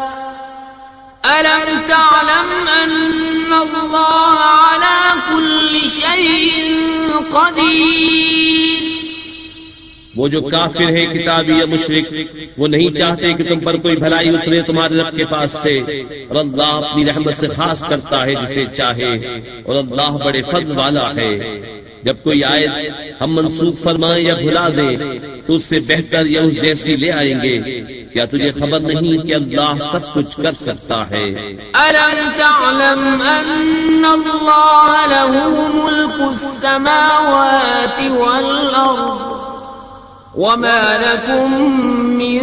ألم تعلم أن الله على كل شيء قدير؟ وہ جو کافر ہے کتابی یا مشرق وہ نہیں چاہتے کہ تم پر کوئی بھلائی اترے تمہارے رب کے پاس سے۔ اور اللہ اپنی رحمت سے خاص کرتا ہے جسے چاہے۔ اور اللہ بڑے فضل والا ہے۔ جب کوئی آئے ہم منسوخ فرمائیں یا بھلا دیں، تو اس سے بہتر یا اس جیسی لے آئیں گے۔ کیا تجھے خبر نہیں کہ اللہ سب کچھ کر سکتا ہے؟ تعلم ان اللہ له ملک السماوات والارض وما لكم من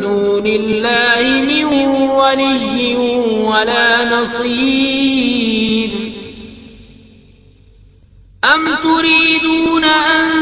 دون الله من ولي ولا نصير أم تريدون أن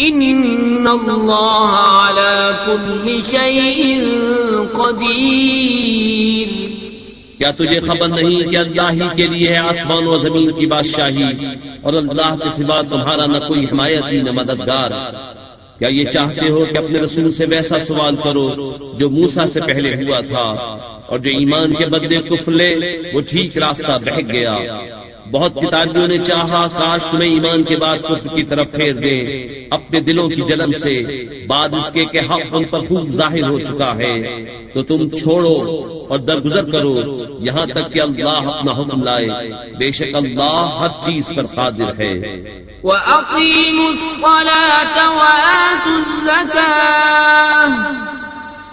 إن الله على كل شيء قدير. کیا تجھے خبر نہیں کہ اللہ ہی کے لیے ہے آسمان و زمین کی بادشاہی اور اللہ کے سوا تمہارا نہ کوئی حمایتی نہ مددگار؟ کیا یہ چاہتے ہو کہ اپنے رسول سے ویسا سوال کرو جو موسا سے پہلے ہوا تھا اور جو ایمان کے بدلے کف لے، وہ ٹھیک راستہ بہ گیا؟ بہت کتابیوں نے چاہا کاش تمہیں ایمان کے بعد کفر کی طرف پھیر دیں اپنے دلوں کی جلن سے، بعد اس کے کہ حق ان پر خوب ظاہر ہو چکا ہے۔ تو تم چھوڑو اور درگزر کرو، یہاں تک کہ اللہ اپنا حکم لائے۔ بے شک اللہ ہر چیز پر قادر ہے۔ وَأَقِيمُوا الصَّلَاةَ وَآتُوا الزَّكَاةَ۔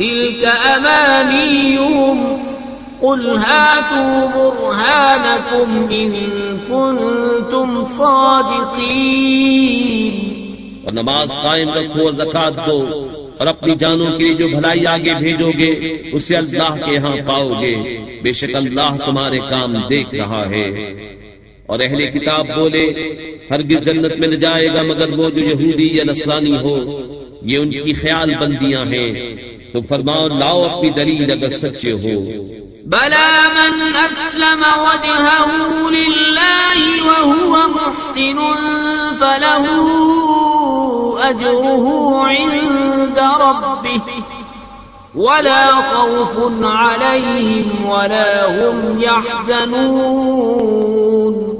تلك أمانيهم قل هاتوا برهانكم إن كنتم صادقين اور نماز قائم رکھو اور زکات دو اور اپنی جانوں کے لیے جو بھلائی آگے بھیجو گے، اسے اللہ کے ہاں پاؤ گے۔ بے شک اللہ تمہارے کام دیکھ رہا ہے۔ اور اہل کتاب بولے، ہرگز جنت میں نہ جائے گا مگر وہ جو یہودی یا نسلانی ہو، یہ ان کی خیال بندیاں ہیں۔ تو فرماؤ، لاؤ اپنی دلیل اگر سچے ہو۔ بلا من اسلم وجهه لله وهو محسن فله اجره عند ربه ولا خوف عليهم ولا هم يحزنون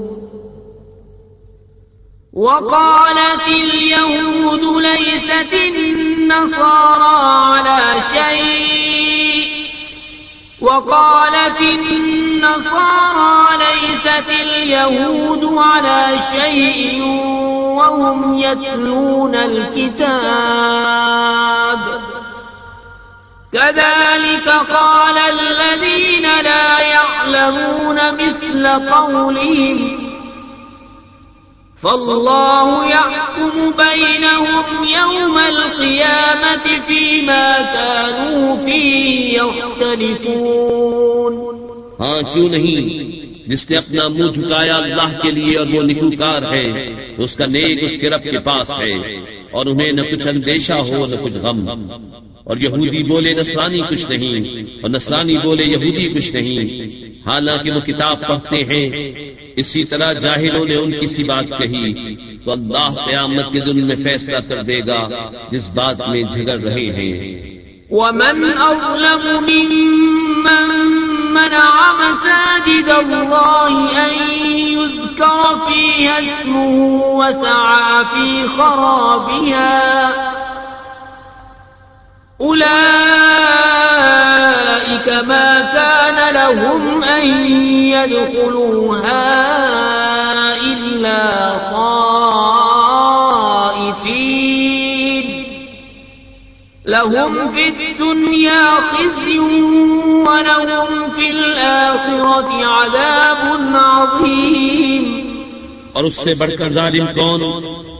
وقالت اليهود ليست النصارى على شيء. وقالت النصارى ليست اليهود على شيء وهم يتلون الكتاب. كذلك قال الذين لا يعلمون مثل قولهم فالله يحكم بينهم يوم القيامة فيما كانوا فيه يختلفون ہاں کیوں نہیں؟ جس نے اپنا منہ جھکایا اللہ کے لیے اور وہ نکوکار ہے، اس کا نیک اس کے رب کے پاس ہے، اور انہیں نہ کچھ اندیشہ ہو نہ کچھ غم۔ اور یہودی بولے نسلانی کچھ نہیں، اور نسلانی بولے یہودی کچھ نہیں۔ حالانکہ وہ کتاب پڑھتے ہیں اسی طرح جاہلوں نے ان کی سی بات کہی تو اللہ قیامت کے دن میں فیصلہ کر دے گا جس بات میں جھگڑ رہے ہیں۔ ومن أظلم ممن منع مساجد الله أن يذكر فيها اسمه وسعى في خرابها۔ أولئك ما كان لهم أن يدخلوها إلا طائفين. لهم في الدنيا خزي ولهم في الآخرة عذاب عظيم. اور اس سے بڑھ کر ظالم کون؟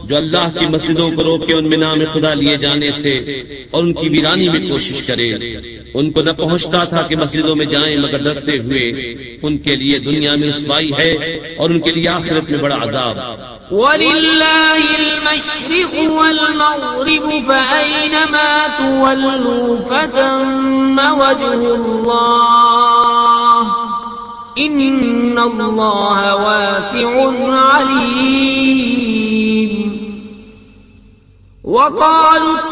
جو اللہ کی مسجدوں کو روکے، ان میں نام خدا لیے جانے سے اور ان کی ویرانی میں کوشش کرے۔ ان کو نہ پہنچتا تھا کہ مسجدوں میں جائیں، مگر ڈرتے ہوئے ان کے لیے دنیا میں رسوائی ہے اور ان کے لیے آخرت میں بڑا عذاب۔ ولله المشرق والمغرب فأينما تولوا فتم وجه الله إن الله واسع عليم۔ وقالوا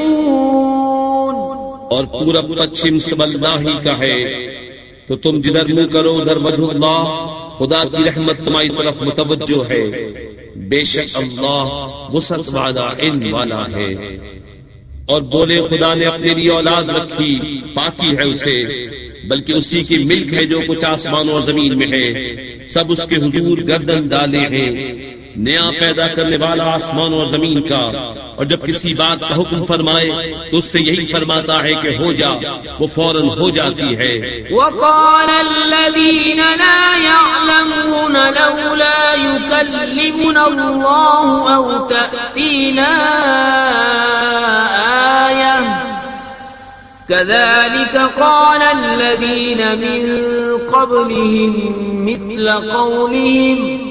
اور پورا پچھم سب اللہ ہی کا ہے۔ تو تم جدھر منہ کرو، ادھر وجہ اللہ، خدا کی رحمت تمہاری طرف متوجہ ہے۔ بے شک اللہ وسط والا علم والا ہے۔ اور بولے، خدا نے اپنے لیے اولاد رکھی، پاکی ہے اسے۔ بلکہ اسی کی ملک ہے جو کچھ آسمانوں اور زمین میں ہے۔ سب اس کے حضور گردن ڈالے ہیں۔ نیا پیدا کرنے والا آسمان اور زمین کا۔ اور جب کسی بات کا حکم فرمائے تو اس سے یہی فرماتا ہے کہ ہو جا، وہ فوراً ہو جاتی ہے۔ وقال الذين لا يعلمون لولا يكلمنا الله أو تأتينا آية۔ كذلك قال الذين من قبلهم مثل قولهم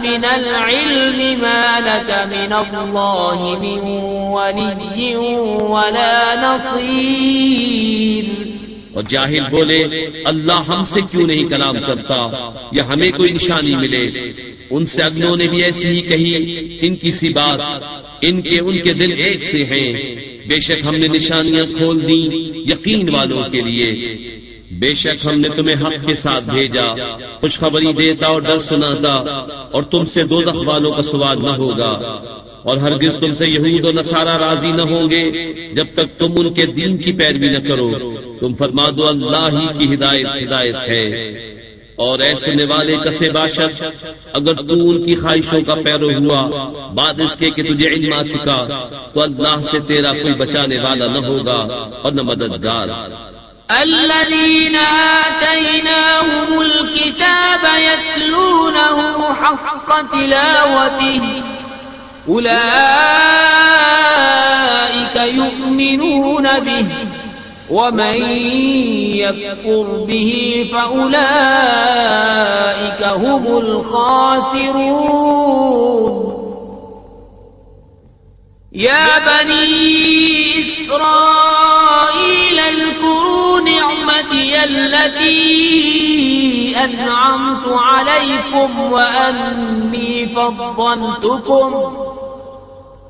من العلم ما لك من الله من ولي ولا نصير۔ اور جاہل بولے، اللہ ہم سے کیوں نہیں کلام کرتا؟ یا ہمیں کوئی نشانی ملے؟ ان سے اگلوں نے بھی ایسی ہی کہی، ان کی سی بات، ان کے ان کے دل ایک سے ہیں۔ بے شک ہم نے نشانیاں کھول دی یقین والوں کے لیے۔ بے شک ہم نے تمہیں حق کے ساتھ بھیجا خوشخبری دیتا اور ڈر سناتا اور تم سے دو دخ والوں کا سواد نہ ہوگا۔ اور ہرگز تم سے یہود و نصارہ راضی نہ ہوں گے جب تک تم ان کے دین کی پیروی نہ کرو۔ تم فرما دو اللہ ہی کی ہدایت ہدایت ہے۔ اور اے سننے والے کسے باشد اگر تو ان کی خواہشوں کا پیرو ہوا بعد اس کے کہ تجھے علم آ چکا تو اللہ سے تیرا کوئی بچانے والا نہ ہوگا اور نہ مددگار۔ الذين آتيناهم الكتاب يتلونه حق تلاوته أولئك يؤمنون به ومن يكفر به فأولئك هم الخاسرون يا بني إسرائيل اذكروا نعمتي التي أنعمت عليكم وأني فضلتكم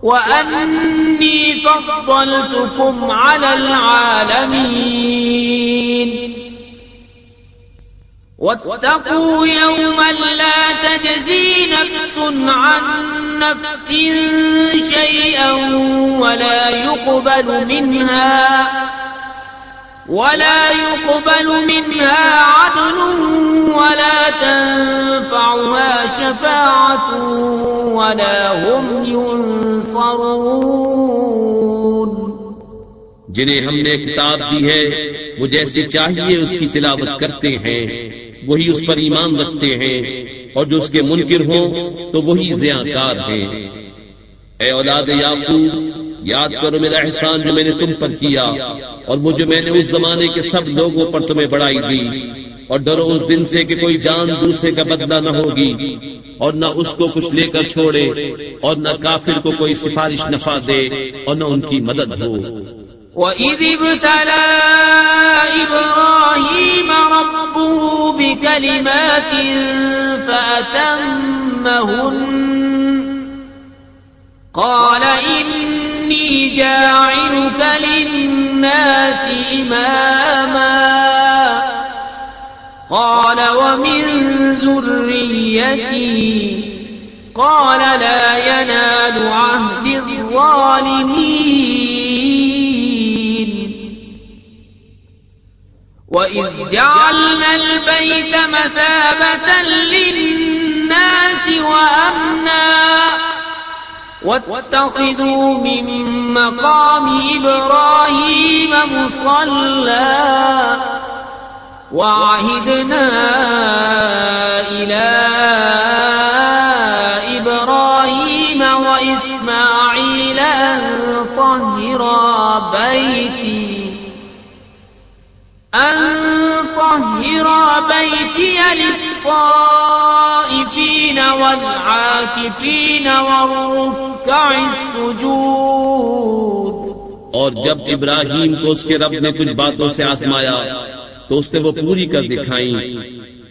وأني فضلتكم على العالمين. واتقوا يوما لا تجزي نفس عن نفس شيئا ولا يقبل منها ولا يقبل منها عدل ولا تنفعها شفاعة ولا هم ينصرون. جنہیں ہم نے کتاب دی ہے، وہ جیسے چاہیے اس کی تلاوت کرتے ہیں، وہی اس پر ایمان رکھتے ہیں، اور جو اس کے منکر ہوں، تو وہی زیاں کار ہیں۔ اے اولاد یعقوب یاد کرو میرا احسان جو میں نے تم پر کیا اور وہ جو میں نے اس زمانے کے سب لوگوں پر تمہیں بڑائی دی اور ڈرو اس دن سے کہ کوئی جان دوسرے کا بدلہ نہ ہوگی اور نہ اس کو کچھ لے کر چھوڑے اور نہ کافر کو کوئی سفارش نفع دے اور نہ ان کی مدد ہو۔ وَإِذِ ابْتَلَى إِبْرَاهِيمَ رَبُّهُ بِكَلِمَاتٍ فَأَتَمَّهُنَّ قَالَ إِنِّي جَاعِلُكَ لِلنَّاسِ إِمَامًا. قَالَ وَمِن ذُرِّيَّتِي؟ قَالَ لَا يَنَالُ عَهْدِ الظَّالِمِينَ. وَإِذْ جَعَلْنَا الْبَيْتَ مَثَابَةً لِلنَّاسِ وَأَمْنًا. وَاتَّخِذُوا مِن مَّقَامِ إِبْرَاهِيمَ مُصَلًّى وَعَهِدْنَا إِلَىٰ إِبْرَاهِيمَ وَإِسْمَاعِيلَ أَن طَهِّرَا بَيْتِي أن طهر بيتي للطائفين والعاكفين والركع السجود اور جب ابراہیم کو اس کے رب نے کچھ باتوں سے آزمایا، تو اس نے وہ پوری کر دکھائی۔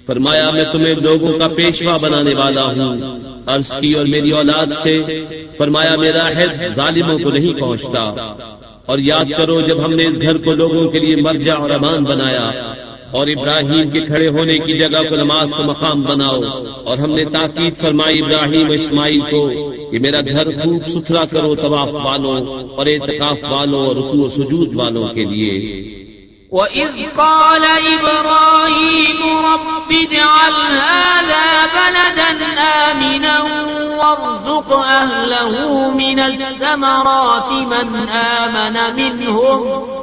فرمایا، میں تمہیں لوگوں کا پیشوا بنانے والا ہوں۔ عرض کی اور میری اولاد سے، فرمایا، میرا عہد ظالموں کو نہیں پہنچتا۔ اور یاد کرو، جب ہم نے اس گھر کو لوگوں کے لیے مرجع اور امان بنایا اور ابراہیم کے کھڑے ہونے کی جگہ کو نماز کا مقام بناؤ۔ اور ہم نے تاکید فرمائی ابراہیم و اسماعیل کو کہ میرا گھر خوب ستھرا کرو طواف والوں اور اعتکاف والوں اور رکوع و سجود والوں کے لیے۔ وَإِذْ قَالَ إِبْرَاهِيمُ رَبِّ اجْعَلْ هَٰذَا بَلَدًا آمِنًا وَارْزُقْ أَهْلَهُ مِنَ الثَّمَرَاتِ مَنْ آمَنَ مِنْهُمْ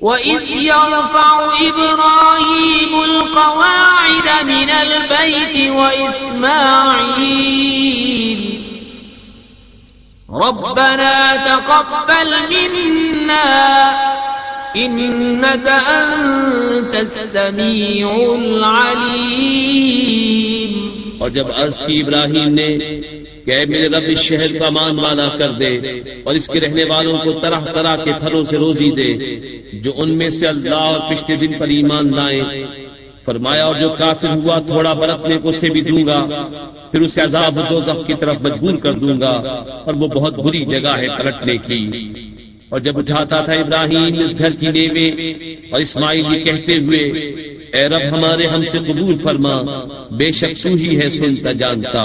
وَإِذْ يَرْفَعُ إِبْرَاهِيمُ الْقَوَاعِدَ مِنَ الْبَيْتِ وَإِسْمَاعِيلُ رَبَّنَا تَقَبَّلْ مِنَّا إِنَّكَ أَنْتَ السَّمِيعُ الْعَلِيمُ اور جب عرض کی ابراہیم نے کہ اے میرے رب اس شہر کا مان والا کر دے اور اس کے رہنے والوں کو طرح طرح کے پھلوں سے روزی دے جو ان میں سے اللہ اور پچھلے دن پر ایمان لائیں۔ فرمایا، اور جو کافر ہوا، تھوڑا برتنے کو سے بھی دوں گا، پھر اسے عذاب دوزخ کی طرف مجبور کر دوں گا، اور وہ بہت بری جگہ ہے پلٹنے کی۔ اور جب اٹھاتا تھا ابراہیم اس گھر کی نیوے اور اسماعیل یہ کہتے ہوئے، اے رب ہمارے ہم سے قبول فرما، بے شک تو ہی ہے سنتا جانتا۔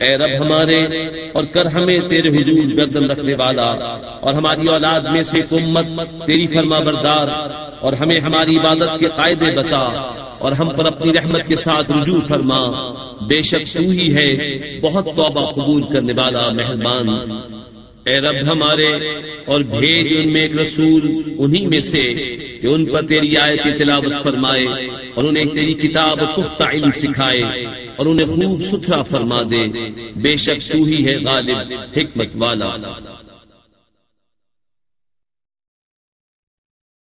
اے رب ہمارے، اور کر ہمیں تیرے حضور گردن رکھنے والا، اور ہماری اولاد میں سے امت، تیری فرما بردار، اور ہمیں ہماری عبادت کے قاعدے بتا، اور ہم پر اپنی رحمت کے ساتھ رجوع فرما۔ بے شک تو ہی ہے بہت توبہ قبول کرنے والا مہربان۔ اے رب ہمارے، اور بھیج ان میں ایک رسول، انہی میں سے کہ ان پر تیری آیت کی تلاوت فرمائے، اور انہیں تیری کتاب پختہ علم سکھائے۔ اور انہیں خوب ستھرا فرما دے۔ بے شک تو ہی ہے غالب حکمت والا۔